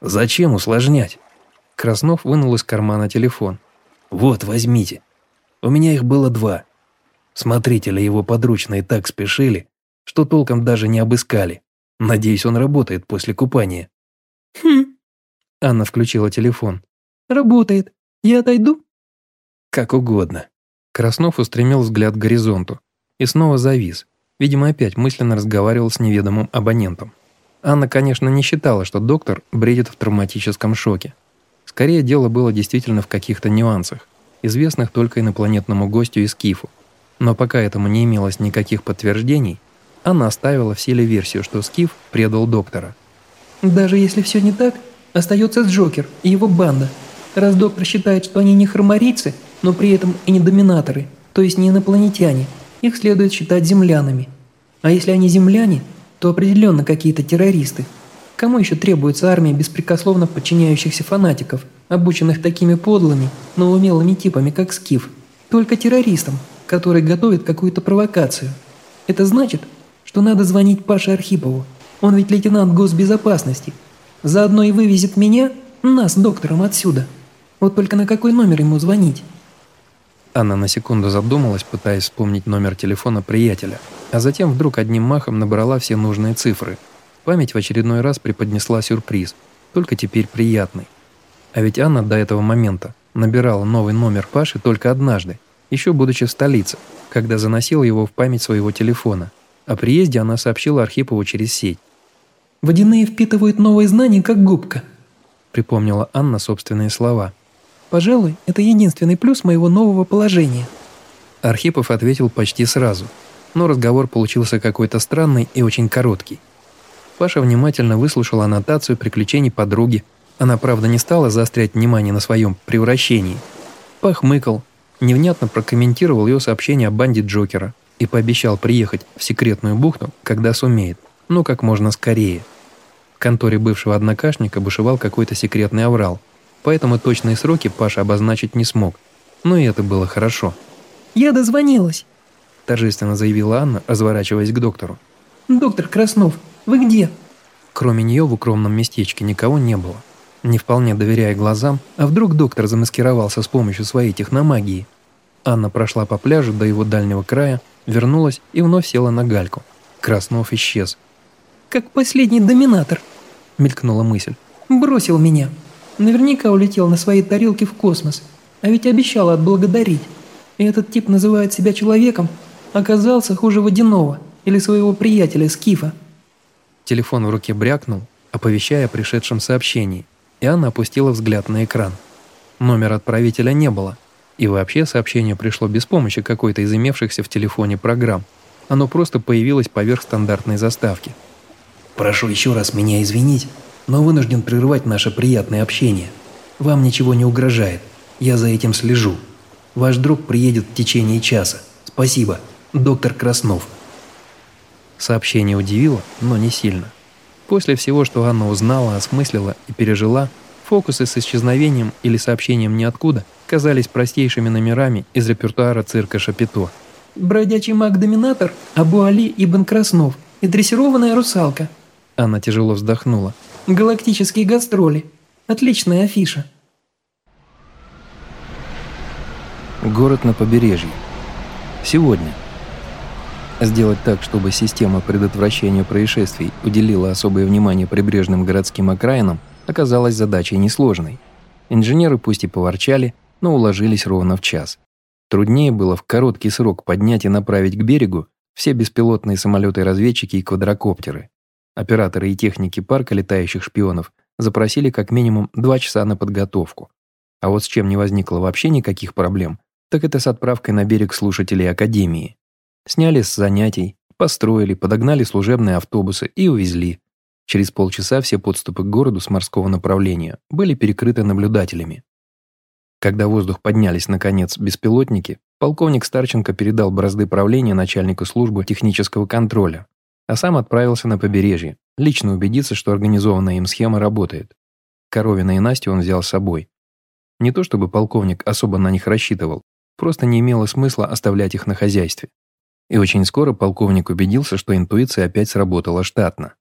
«Зачем усложнять?» Краснов вынул из кармана телефон. «Вот, возьмите. У меня их было два. Смотрители его подручные так спешили, что толком даже не обыскали. Надеюсь, он работает после купания. Хм. Анна включила телефон. Работает. Я отойду? Как угодно. Краснов устремил взгляд к горизонту и снова завис. Видимо, опять мысленно разговаривал с неведомым абонентом. Анна, конечно, не считала, что доктор бредит в травматическом шоке. Скорее, дело было действительно в каких-то нюансах, известных только инопланетному гостю из Кифу. Но пока этому не имелось никаких подтверждений, она оставила в силе версию, что Скиф предал доктора. «Даже если все не так, остается Джокер и его банда. Раз доктор считает, что они не хромарийцы, но при этом и не доминаторы, то есть не инопланетяне, их следует считать землянами. А если они земляне, то определенно какие-то террористы. Кому еще требуется армия беспрекословно подчиняющихся фанатиков, обученных такими подлыми, но умелыми типами, как Скиф? Только террористам, который готовит какую-то провокацию. Это значит, что надо звонить Паше Архипову. Он ведь лейтенант госбезопасности. Заодно и вывезет меня, нас, доктором, отсюда. Вот только на какой номер ему звонить? Анна на секунду задумалась, пытаясь вспомнить номер телефона приятеля, а затем вдруг одним махом набрала все нужные цифры. Память в очередной раз преподнесла сюрприз, только теперь приятный. А ведь Анна до этого момента набирала новый номер Паши только однажды, еще будучи в столице, когда заносила его в память своего телефона. О приезде она сообщила Архипову через сеть. «Водяные впитывают новые знания, как губка», — припомнила Анна собственные слова. «Пожалуй, это единственный плюс моего нового положения». Архипов ответил почти сразу, но разговор получился какой-то странный и очень короткий. Паша внимательно выслушал аннотацию приключений подруги. Она, правда, не стала заострять внимание на своем превращении. Похмыкал, невнятно прокомментировал ее сообщение о банде Джокера и пообещал приехать в секретную бухту, когда сумеет, но как можно скорее. В конторе бывшего однокашника бушевал какой-то секретный аврал, поэтому точные сроки Паша обозначить не смог. Но и это было хорошо. «Я дозвонилась», – торжественно заявила Анна, разворачиваясь к доктору. Доктор Краснов, вы где?» Кроме нее в укромном местечке никого не было. Не вполне доверяя глазам, а вдруг доктор замаскировался с помощью своей техномагии. Анна прошла по пляжу до его дальнего края, вернулась и вновь села на гальку. Краснов исчез. «Как последний доминатор», — мелькнула мысль. «Бросил меня. Наверняка улетел на своей тарелке в космос. А ведь обещал отблагодарить. И этот тип называет себя человеком. Оказался хуже водяного или своего приятеля Скифа». Телефон в руке брякнул, оповещая о пришедшем сообщении и она опустила взгляд на экран. Номера отправителя не было, и вообще сообщение пришло без помощи какой-то из имевшихся в телефоне программ. Оно просто появилось поверх стандартной заставки. «Прошу еще раз меня извинить, но вынужден прерывать наше приятное общение. Вам ничего не угрожает, я за этим слежу. Ваш друг приедет в течение часа. Спасибо, доктор Краснов». Сообщение удивило, но не сильно. После всего, что Анна узнала, осмыслила и пережила, фокусы с исчезновением или сообщением ниоткуда казались простейшими номерами из репертуара цирка Шапито. «Бродячий маг-доминатор, Абу-Али Ибн Краснов и дрессированная русалка». Анна тяжело вздохнула. «Галактические гастроли. Отличная афиша». Город на побережье. Сегодня. Сделать так, чтобы система предотвращения происшествий уделила особое внимание прибрежным городским окраинам, оказалась задачей несложной. Инженеры пусть и поворчали, но уложились ровно в час. Труднее было в короткий срок поднять и направить к берегу все беспилотные самолеты-разведчики и квадрокоптеры. Операторы и техники парка летающих шпионов запросили как минимум два часа на подготовку. А вот с чем не возникло вообще никаких проблем, так это с отправкой на берег слушателей Академии. Сняли с занятий, построили, подогнали служебные автобусы и увезли. Через полчаса все подступы к городу с морского направления были перекрыты наблюдателями. Когда в воздух поднялись, наконец, беспилотники, полковник Старченко передал бразды правления начальнику службы технического контроля, а сам отправился на побережье, лично убедиться, что организованная им схема работает. Коровина и Настю он взял с собой. Не то чтобы полковник особо на них рассчитывал, просто не имело смысла оставлять их на хозяйстве. И очень скоро полковник убедился, что интуиция опять сработала штатно.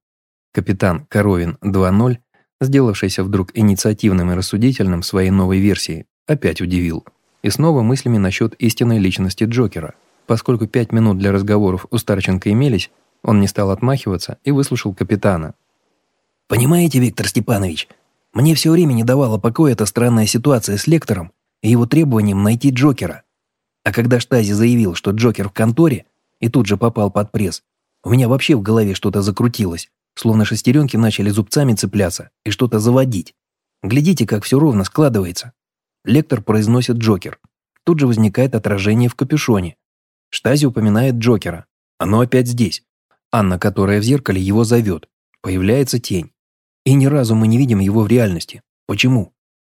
Капитан Коровин 2.0, сделавшийся вдруг инициативным и рассудительным своей новой версии, опять удивил. И снова мыслями насчет истинной личности Джокера. Поскольку пять минут для разговоров у Старченко имелись, он не стал отмахиваться и выслушал капитана. «Понимаете, Виктор Степанович, мне все время не давала покоя эта странная ситуация с лектором и его требованием найти Джокера. А когда Штази заявил, что Джокер в конторе, и тут же попал под пресс. У меня вообще в голове что-то закрутилось, словно шестеренки начали зубцами цепляться и что-то заводить. Глядите, как все ровно складывается. Лектор произносит Джокер. Тут же возникает отражение в капюшоне. Штази упоминает Джокера. Оно опять здесь. Анна, которая в зеркале, его зовет. Появляется тень. И ни разу мы не видим его в реальности. Почему?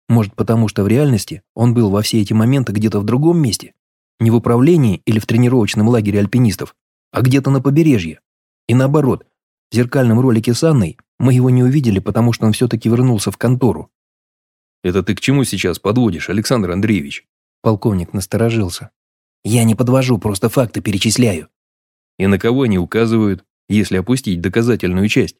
Может, потому что в реальности он был во все эти моменты где-то в другом месте? Не в управлении или в тренировочном лагере альпинистов, а где-то на побережье. И наоборот, в зеркальном ролике с Анной мы его не увидели, потому что он все-таки вернулся в контору. «Это ты к чему сейчас подводишь, Александр Андреевич?» Полковник насторожился. «Я не подвожу, просто факты перечисляю». «И на кого они указывают, если опустить доказательную часть?»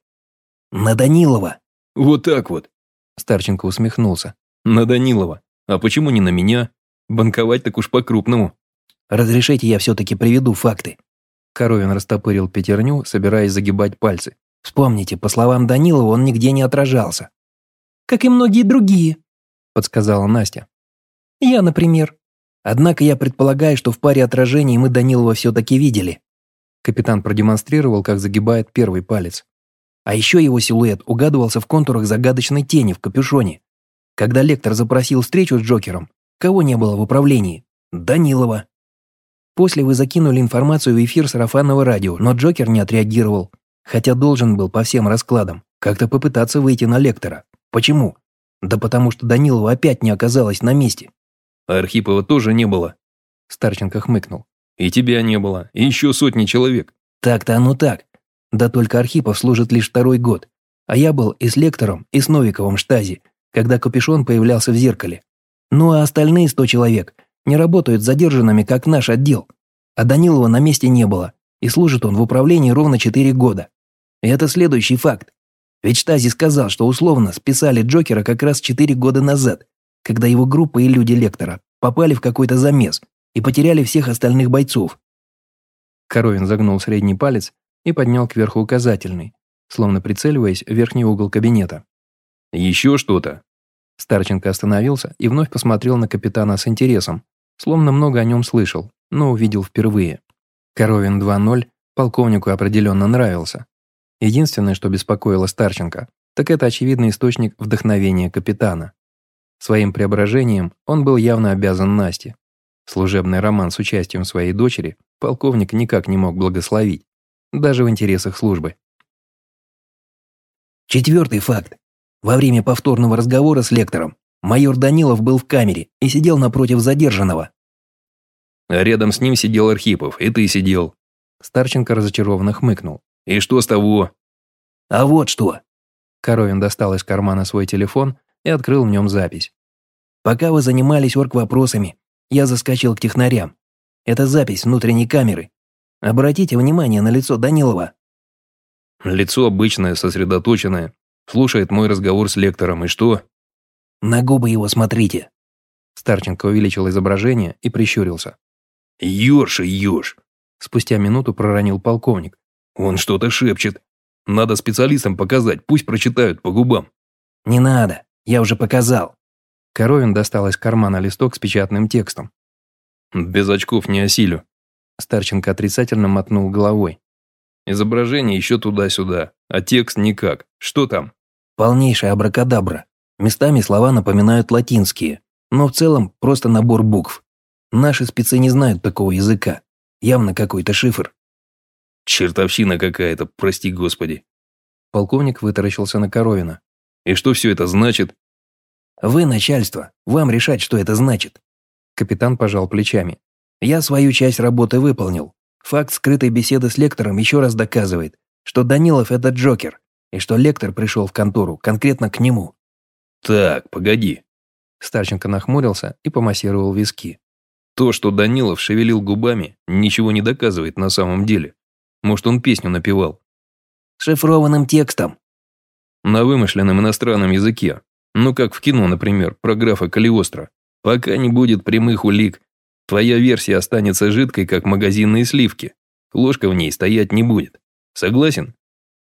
«На Данилова». «Вот так вот». Старченко усмехнулся. «На Данилова. А почему не на меня? Банковать так уж по-крупному». Разрешите, я все-таки приведу факты». Коровин растопырил пятерню, собираясь загибать пальцы. «Вспомните, по словам Данилова, он нигде не отражался». «Как и многие другие», — подсказала Настя. «Я, например». «Однако я предполагаю, что в паре отражений мы Данилова все-таки видели». Капитан продемонстрировал, как загибает первый палец. А еще его силуэт угадывался в контурах загадочной тени в капюшоне. Когда лектор запросил встречу с Джокером, кого не было в управлении? Данилова. После вы закинули информацию в эфир сарафанного радио, но Джокер не отреагировал. Хотя должен был по всем раскладам как-то попытаться выйти на лектора. Почему? Да потому что Данилова опять не оказалась на месте. А Архипова тоже не было. Старченко хмыкнул. И тебя не было, и еще сотни человек. Так-то оно так. Да только Архипов служит лишь второй год. А я был и с лектором, и с Новиковым штази, когда капюшон появлялся в зеркале. Ну а остальные сто человек не работают задержанными, как наш отдел. А Данилова на месте не было. И служит он в управлении ровно 4 года. И это следующий факт. Ведь Штази сказал, что условно списали Джокера как раз 4 года назад, когда его группа и люди Лектора попали в какой-то замес и потеряли всех остальных бойцов. Коровин загнул средний палец и поднял кверху указательный, словно прицеливаясь в верхний угол кабинета. «Еще что-то?» Старченко остановился и вновь посмотрел на капитана с интересом, словно много о нем слышал, но увидел впервые. Коровин 2.0 полковнику определенно нравился. Единственное, что беспокоило Старченко, так это очевидный источник вдохновения капитана. Своим преображением он был явно обязан Насте. Служебный роман с участием своей дочери полковник никак не мог благословить, даже в интересах службы. Четвертый факт. Во время повторного разговора с лектором майор Данилов был в камере и сидел напротив задержанного. А рядом с ним сидел Архипов, и ты сидел. Старченко разочарованно хмыкнул. И что с того? А вот что. Коровин достал из кармана свой телефон и открыл в нем запись. Пока вы занимались орг-вопросами, я заскочил к технарям. Это запись внутренней камеры. Обратите внимание на лицо Данилова. Лицо обычное, сосредоточенное, Слушает мой разговор с лектором, и что? На губы его смотрите. Старченко увеличил изображение и прищурился. Ёж и ёж. Спустя минуту проронил полковник. Он что-то шепчет. Надо специалистам показать, пусть прочитают по губам. Не надо, я уже показал. Коровин достал из кармана листок с печатным текстом. Без очков не осилю. Старченко отрицательно мотнул головой. Изображение еще туда-сюда, а текст никак. Что там? Полнейшая абракадабра. Местами слова напоминают латинские, но в целом просто набор букв. Наши спецы не знают такого языка. Явно какой-то шифр. Чертовщина какая-то, прости господи. Полковник вытаращился на Коровина. И что все это значит? Вы, начальство, вам решать, что это значит. Капитан пожал плечами. Я свою часть работы выполнил. Факт скрытой беседы с лектором еще раз доказывает, что Данилов – это Джокер, и что лектор пришел в контору конкретно к нему. «Так, погоди». Старченко нахмурился и помассировал виски. То, что Данилов шевелил губами, ничего не доказывает на самом деле. Может, он песню напевал. Шифрованным текстом. На вымышленном иностранном языке. Ну, как в кино, например, про графа Калиостро. Пока не будет прямых улик, Твоя версия останется жидкой, как магазинные сливки. Ложка в ней стоять не будет. Согласен?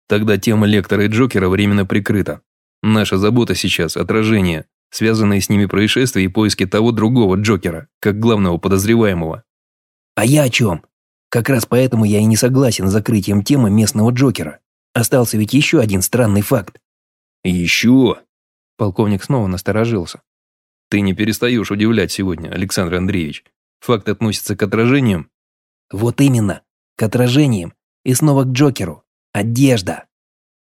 Тогда тема лектора и Джокера временно прикрыта. Наша забота сейчас – отражение, связанные с ними происшествия и поиски того другого Джокера, как главного подозреваемого. А я о чем? Как раз поэтому я и не согласен с закрытием темы местного Джокера. Остался ведь еще один странный факт. Еще? Полковник снова насторожился. Ты не перестаешь удивлять сегодня, Александр Андреевич. Факт относится к отражениям? Вот именно, к отражениям. И снова к Джокеру. Одежда.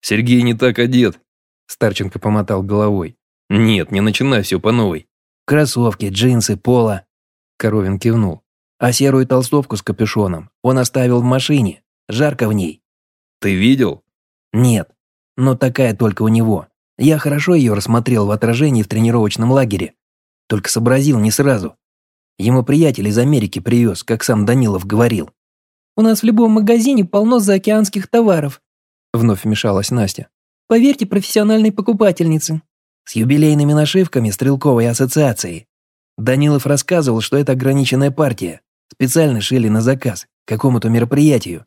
Сергей не так одет. Старченко помотал головой. Нет, не начинай все по новой. Кроссовки, джинсы, поло. Коровин кивнул. А серую толстовку с капюшоном он оставил в машине. Жарко в ней. Ты видел? Нет, но такая только у него. Я хорошо ее рассмотрел в отражении в тренировочном лагере. Только сообразил не сразу. Ему приятель из Америки привез, как сам Данилов говорил. «У нас в любом магазине полно заокеанских товаров», вновь вмешалась Настя. «Поверьте профессиональной покупательнице». С юбилейными нашивками стрелковой ассоциации. Данилов рассказывал, что это ограниченная партия. Специально шили на заказ, какому-то мероприятию.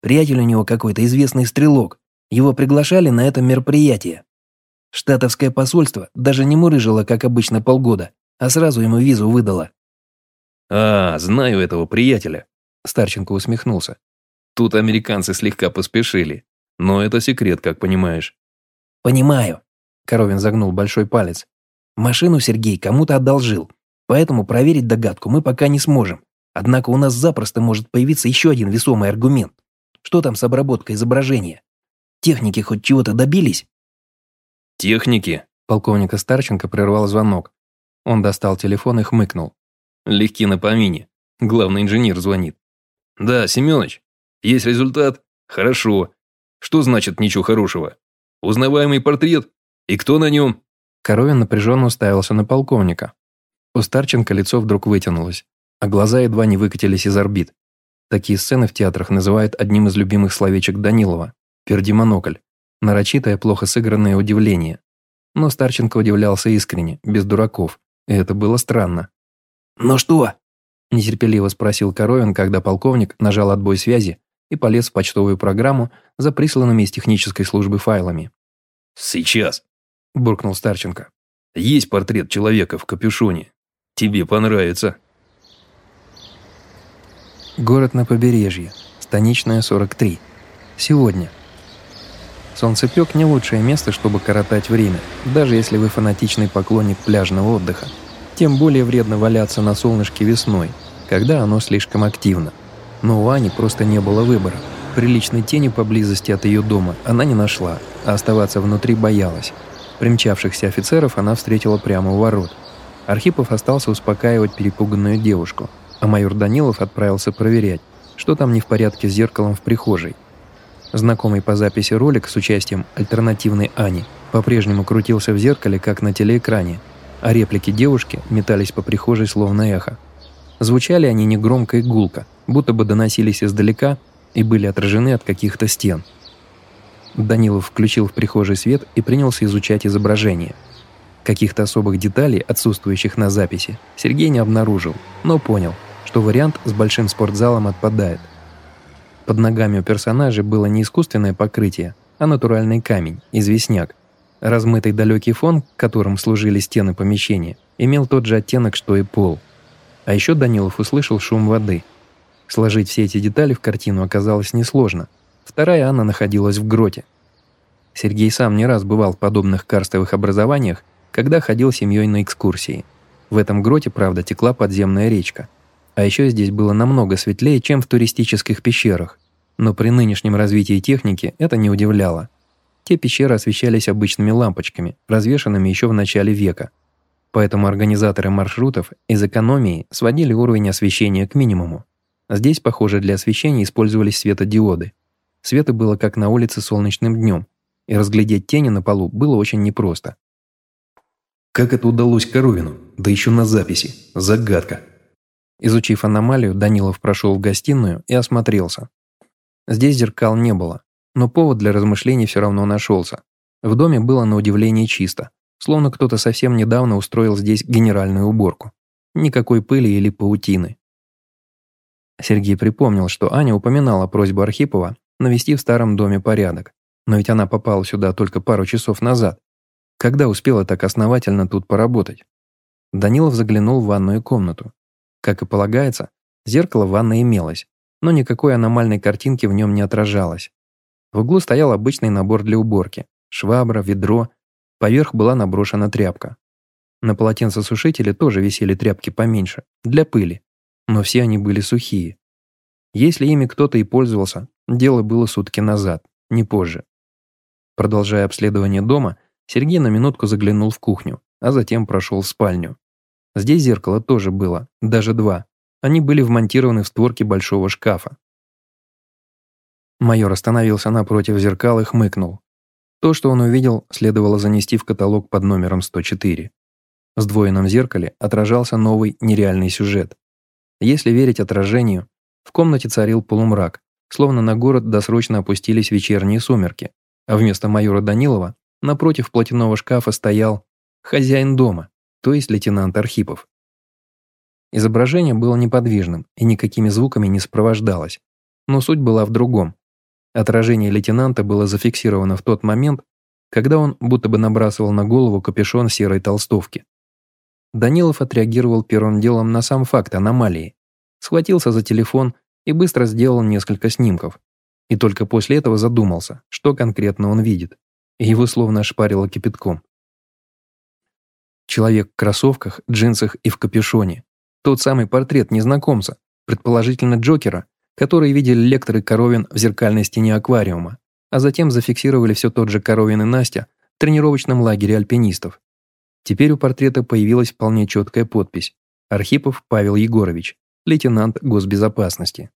Приятель у него какой-то известный стрелок. Его приглашали на это мероприятие. Штатовское посольство даже не мурыжило, как обычно, полгода, а сразу ему визу выдало. «А, знаю этого приятеля», – Старченко усмехнулся. «Тут американцы слегка поспешили, но это секрет, как понимаешь». «Понимаю», – Коровин загнул большой палец. «Машину Сергей кому-то одолжил, поэтому проверить догадку мы пока не сможем. Однако у нас запросто может появиться еще один весомый аргумент. Что там с обработкой изображения? Техники хоть чего-то добились?» «Техники?» Полковника Старченко прервал звонок. Он достал телефон и хмыкнул. Легки на помине. Главный инженер звонит. Да, Семёныч, есть результат? Хорошо. Что значит ничего хорошего? Узнаваемый портрет? И кто на нем? Коровин напряженно уставился на полковника. У Старченко лицо вдруг вытянулось, а глаза едва не выкатились из орбит. Такие сцены в театрах называют одним из любимых словечек Данилова – пердемонокль, нарочитое, плохо сыгранное удивление. Но Старченко удивлялся искренне, без дураков, и это было странно. «Ну что?» – нетерпеливо спросил Коровин, когда полковник нажал отбой связи и полез в почтовую программу за присланными из технической службы файлами. «Сейчас», – буркнул Старченко. «Есть портрет человека в капюшоне. Тебе понравится». Город на побережье. Станичная, 43. Сегодня. Солнцепек – не лучшее место, чтобы коротать время, даже если вы фанатичный поклонник пляжного отдыха. Тем более вредно валяться на солнышке весной, когда оно слишком активно. Но у Ани просто не было выбора. Приличной тени поблизости от ее дома она не нашла, а оставаться внутри боялась. Примчавшихся офицеров она встретила прямо у ворот. Архипов остался успокаивать перепуганную девушку – а майор Данилов отправился проверять, что там не в порядке с зеркалом в прихожей. Знакомый по записи ролик с участием альтернативной Ани по-прежнему крутился в зеркале, как на телеэкране, а реплики девушки метались по прихожей словно эхо. Звучали они негромко и гулко, будто бы доносились издалека и были отражены от каких-то стен. Данилов включил в прихожей свет и принялся изучать изображение. Каких-то особых деталей, отсутствующих на записи, Сергей не обнаружил, но понял – что вариант с большим спортзалом отпадает. Под ногами у персонажей было не искусственное покрытие, а натуральный камень, известняк. Размытый далекий фон, которым служили стены помещения, имел тот же оттенок, что и пол. А еще Данилов услышал шум воды. Сложить все эти детали в картину оказалось несложно. Вторая Анна находилась в гроте. Сергей сам не раз бывал в подобных карстовых образованиях, когда ходил семьей на экскурсии. В этом гроте, правда, текла подземная речка – а еще здесь было намного светлее, чем в туристических пещерах. Но при нынешнем развитии техники это не удивляло. Те пещеры освещались обычными лампочками, развешанными еще в начале века. Поэтому организаторы маршрутов из экономии сводили уровень освещения к минимуму. Здесь, похоже, для освещения использовались светодиоды. Света было как на улице солнечным днем, и разглядеть тени на полу было очень непросто. Как это удалось Коровину? Да еще на записи. Загадка. Изучив аномалию, Данилов прошел в гостиную и осмотрелся. Здесь зеркал не было, но повод для размышлений все равно нашелся. В доме было на удивление чисто, словно кто-то совсем недавно устроил здесь генеральную уборку. Никакой пыли или паутины. Сергей припомнил, что Аня упоминала просьбу Архипова навести в старом доме порядок, но ведь она попала сюда только пару часов назад. Когда успела так основательно тут поработать? Данилов заглянул в ванную комнату. Как и полагается, зеркало в ванной имелось, но никакой аномальной картинки в нем не отражалось. В углу стоял обычный набор для уборки. Швабра, ведро. Поверх была наброшена тряпка. На полотенцесушителе тоже висели тряпки поменьше, для пыли. Но все они были сухие. Если ими кто-то и пользовался, дело было сутки назад, не позже. Продолжая обследование дома, Сергей на минутку заглянул в кухню, а затем прошел в спальню. Здесь зеркало тоже было, даже два. Они были вмонтированы в створки большого шкафа. Майор остановился напротив зеркал и хмыкнул. То, что он увидел, следовало занести в каталог под номером 104. В сдвоенном зеркале отражался новый нереальный сюжет. Если верить отражению, в комнате царил полумрак, словно на город досрочно опустились вечерние сумерки, а вместо майора Данилова напротив платяного шкафа стоял хозяин дома то есть лейтенант Архипов. Изображение было неподвижным и никакими звуками не сопровождалось, но суть была в другом. Отражение лейтенанта было зафиксировано в тот момент, когда он будто бы набрасывал на голову капюшон серой толстовки. Данилов отреагировал первым делом на сам факт аномалии, схватился за телефон и быстро сделал несколько снимков. И только после этого задумался, что конкретно он видит. Его словно ошпарило кипятком. Человек в кроссовках, джинсах и в капюшоне. Тот самый портрет незнакомца, предположительно Джокера, который видели лекторы Коровин в зеркальной стене аквариума, а затем зафиксировали все тот же Коровин и Настя в тренировочном лагере альпинистов. Теперь у портрета появилась вполне четкая подпись «Архипов Павел Егорович, лейтенант госбезопасности».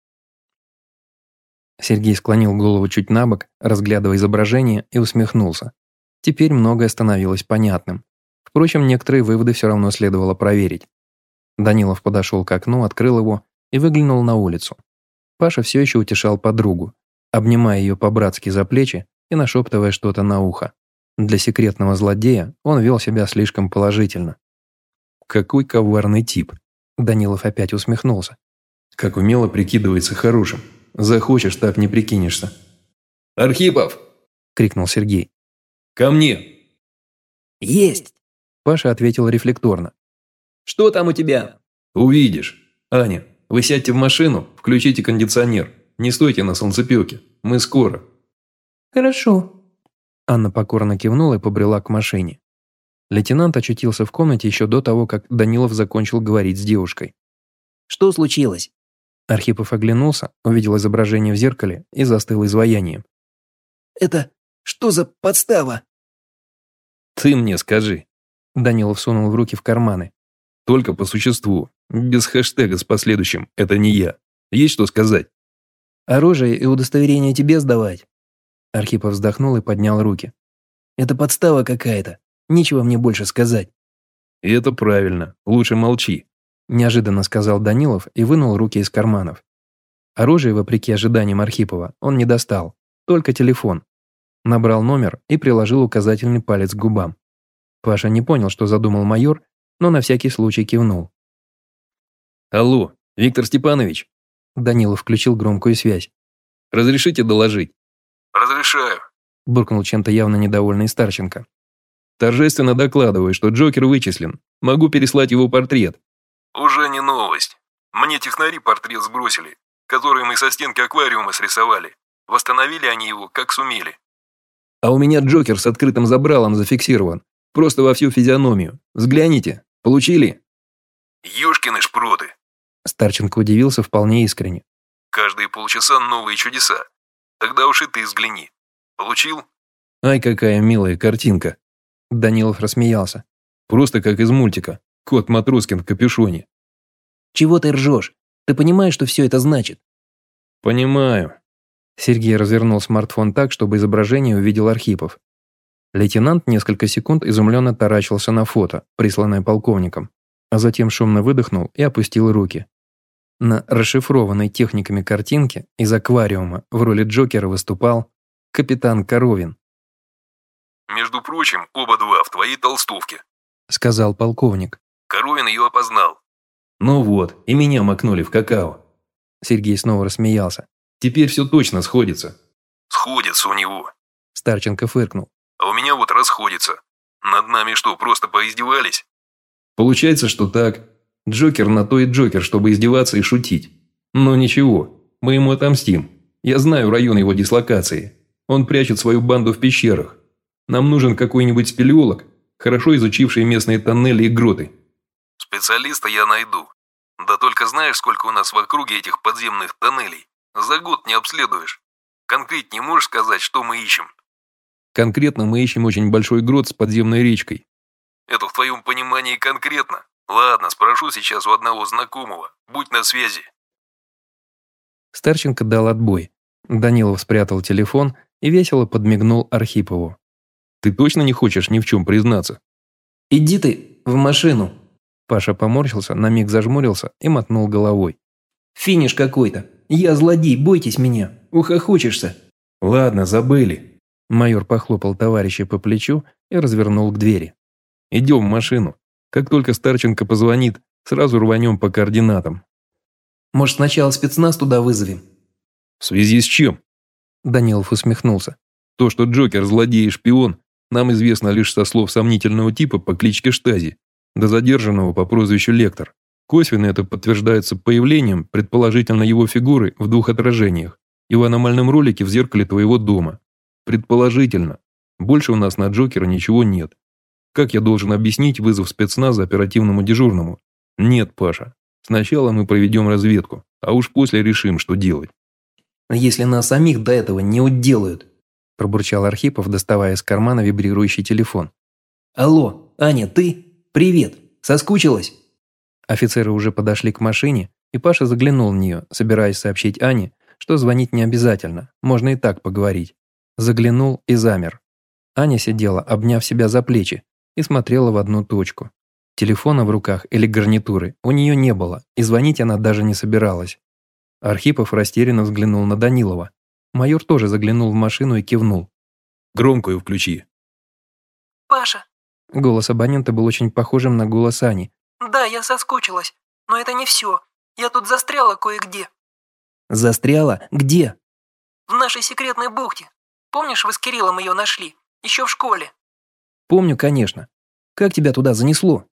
Сергей склонил голову чуть на бок, разглядывая изображение, и усмехнулся. Теперь многое становилось понятным. Впрочем, некоторые выводы все равно следовало проверить. Данилов подошел к окну, открыл его и выглянул на улицу. Паша все еще утешал подругу, обнимая ее по-братски за плечи и нашептывая что-то на ухо. Для секретного злодея он вел себя слишком положительно. «Какой коварный тип!» Данилов опять усмехнулся. «Как умело прикидывается хорошим. Захочешь, так не прикинешься». «Архипов!» – крикнул Сергей. «Ко мне!» «Есть!» Паша ответил рефлекторно. «Что там у тебя?» «Увидишь. Аня, вы сядьте в машину, включите кондиционер. Не стойте на солнцепёке. Мы скоро». «Хорошо». Анна покорно кивнула и побрела к машине. Лейтенант очутился в комнате еще до того, как Данилов закончил говорить с девушкой. «Что случилось?» Архипов оглянулся, увидел изображение в зеркале и застыл изваянием. «Это что за подстава?» «Ты мне скажи». Данилов сунул в руки в карманы. «Только по существу, без хэштега с последующим «это не я». Есть что сказать?» «Оружие и удостоверение тебе сдавать?» Архипов вздохнул и поднял руки. «Это подстава какая-то. Нечего мне больше сказать». И «Это правильно. Лучше молчи», – неожиданно сказал Данилов и вынул руки из карманов. Оружие, вопреки ожиданиям Архипова, он не достал, только телефон. Набрал номер и приложил указательный палец к губам. Паша не понял, что задумал майор, но на всякий случай кивнул. «Алло, Виктор Степанович!» Данилов включил громкую связь. «Разрешите доложить?» «Разрешаю», – буркнул чем-то явно недовольный Старченко. «Торжественно докладываю, что Джокер вычислен. Могу переслать его портрет». «Уже не новость. Мне технари портрет сбросили, который мы со стенки аквариума срисовали. Восстановили они его, как сумели». «А у меня Джокер с открытым забралом зафиксирован. Просто во всю физиономию. Взгляните. Получили?» «Ёшкины шпроты», Старченко удивился вполне искренне. «Каждые полчаса новые чудеса. Тогда уж и ты взгляни. Получил?» «Ай, какая милая картинка!» Данилов рассмеялся. «Просто как из мультика. Кот Матроскин в капюшоне». «Чего ты ржешь? Ты понимаешь, что все это значит?» «Понимаю». Сергей развернул смартфон так, чтобы изображение увидел Архипов. Лейтенант несколько секунд изумленно таращился на фото, присланное полковником, а затем шумно выдохнул и опустил руки. На расшифрованной техниками картинке из аквариума в роли Джокера выступал капитан Коровин. «Между прочим, оба два в твоей толстовке», — сказал полковник. «Коровин ее опознал». «Ну вот, и меня макнули в какао». Сергей снова рассмеялся. «Теперь все точно сходится». «Сходится у него». Старченко фыркнул. «А у меня вот расходится. Над нами что, просто поиздевались?» «Получается, что так. Джокер на то и Джокер, чтобы издеваться и шутить. Но ничего, мы ему отомстим. Я знаю район его дислокации. Он прячет свою банду в пещерах. Нам нужен какой-нибудь спелеолог, хорошо изучивший местные тоннели и гроты. Специалиста я найду. Да только знаешь, сколько у нас в округе этих подземных тоннелей? За год не обследуешь. Конкретнее можешь сказать, что мы ищем? Конкретно мы ищем очень большой грот с подземной речкой. Это в твоем понимании конкретно? Ладно, спрошу сейчас у одного знакомого. Будь на связи. Старченко дал отбой. Данилов спрятал телефон и весело подмигнул Архипову. «Ты точно не хочешь ни в чем признаться?» «Иди ты в машину!» Паша поморщился, на миг зажмурился и мотнул головой. «Финиш какой-то. Я злодей, бойтесь меня. Ухохочешься». «Ладно, забыли». Майор похлопал товарища по плечу и развернул к двери. «Идем в машину. Как только Старченко позвонит, сразу рванем по координатам». «Может, сначала спецназ туда вызовем?» «В связи с чем?» Данилов усмехнулся. «То, что Джокер злодей и шпион, нам известно лишь со слов сомнительного типа по кличке Штази, до задержанного по прозвищу Лектор. Косвенно это подтверждается появлением, предположительно, его фигуры в двух отражениях и в аномальном ролике в зеркале твоего дома. Предположительно. Больше у нас на Джокера ничего нет. Как я должен объяснить вызов спецназа оперативному дежурному? Нет, Паша. Сначала мы проведем разведку, а уж после решим, что делать. Если нас самих до этого не уделают, пробурчал Архипов, доставая из кармана вибрирующий телефон. Алло, Аня, ты? Привет. Соскучилась? Офицеры уже подошли к машине, и Паша заглянул в нее, собираясь сообщить Ане, что звонить не обязательно, можно и так поговорить. Заглянул и замер. Аня сидела, обняв себя за плечи, и смотрела в одну точку. Телефона в руках или гарнитуры у нее не было, и звонить она даже не собиралась. Архипов растерянно взглянул на Данилова. Майор тоже заглянул в машину и кивнул. «Громкую включи». «Паша». Голос абонента был очень похожим на голос Ани. «Да, я соскучилась, но это не все. Я тут застряла кое-где». «Застряла? Где?» «В нашей секретной бухте. Помнишь, вы с Кириллом ее нашли? Еще в школе». «Помню, конечно. Как тебя туда занесло?»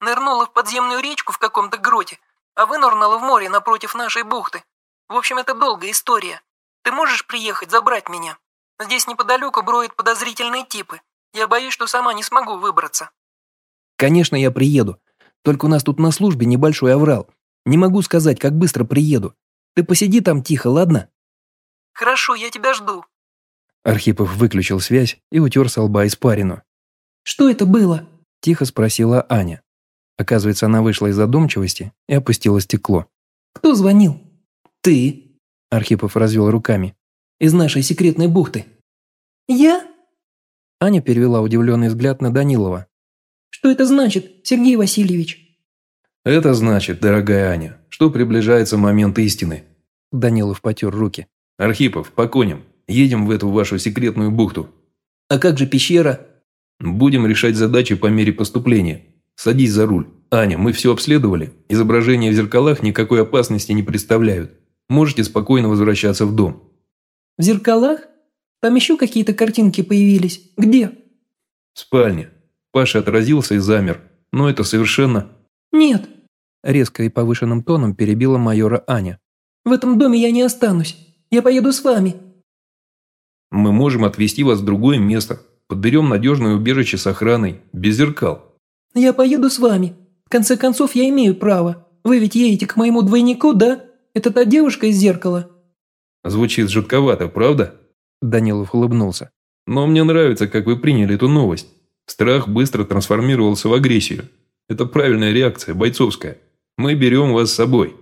«Нырнула в подземную речку в каком-то гроте, а вынырнула в море напротив нашей бухты. В общем, это долгая история. Ты можешь приехать забрать меня? Здесь неподалеку броют подозрительные типы. Я боюсь, что сама не смогу выбраться». «Конечно, я приеду. Только у нас тут на службе небольшой оврал. Не могу сказать, как быстро приеду. Ты посиди там тихо, ладно?» «Хорошо, я тебя жду». Архипов выключил связь и утер со лба испарину. «Что это было?» – тихо спросила Аня. Оказывается, она вышла из задумчивости и опустила стекло. «Кто звонил?» «Ты», – Архипов развел руками. «Из нашей секретной бухты». «Я?» Аня перевела удивленный взгляд на Данилова. «Что это значит, Сергей Васильевич?» «Это значит, дорогая Аня, что приближается момент истины». Данилов потер руки. «Архипов, по коням. Едем в эту вашу секретную бухту». «А как же пещера?» «Будем решать задачи по мере поступления. Садись за руль. Аня, мы все обследовали. Изображения в зеркалах никакой опасности не представляют. Можете спокойно возвращаться в дом». «В зеркалах? Там еще какие-то картинки появились. Где?» «В спальне. Паша отразился и замер. Но это совершенно...» «Нет». Резко и повышенным тоном перебила майора Аня. «В этом доме я не останусь. Я поеду с вами». «Мы можем отвезти вас в другое место. Подберем надежное убежище с охраной, без зеркал». «Я поеду с вами. В конце концов, я имею право. Вы ведь едете к моему двойнику, да? Это та девушка из зеркала». Звучит жутковато, правда? Данилов улыбнулся. Но мне нравится, как вы приняли эту новость. Страх быстро трансформировался в агрессию. Это правильная реакция, бойцовская. Мы берем вас с собой.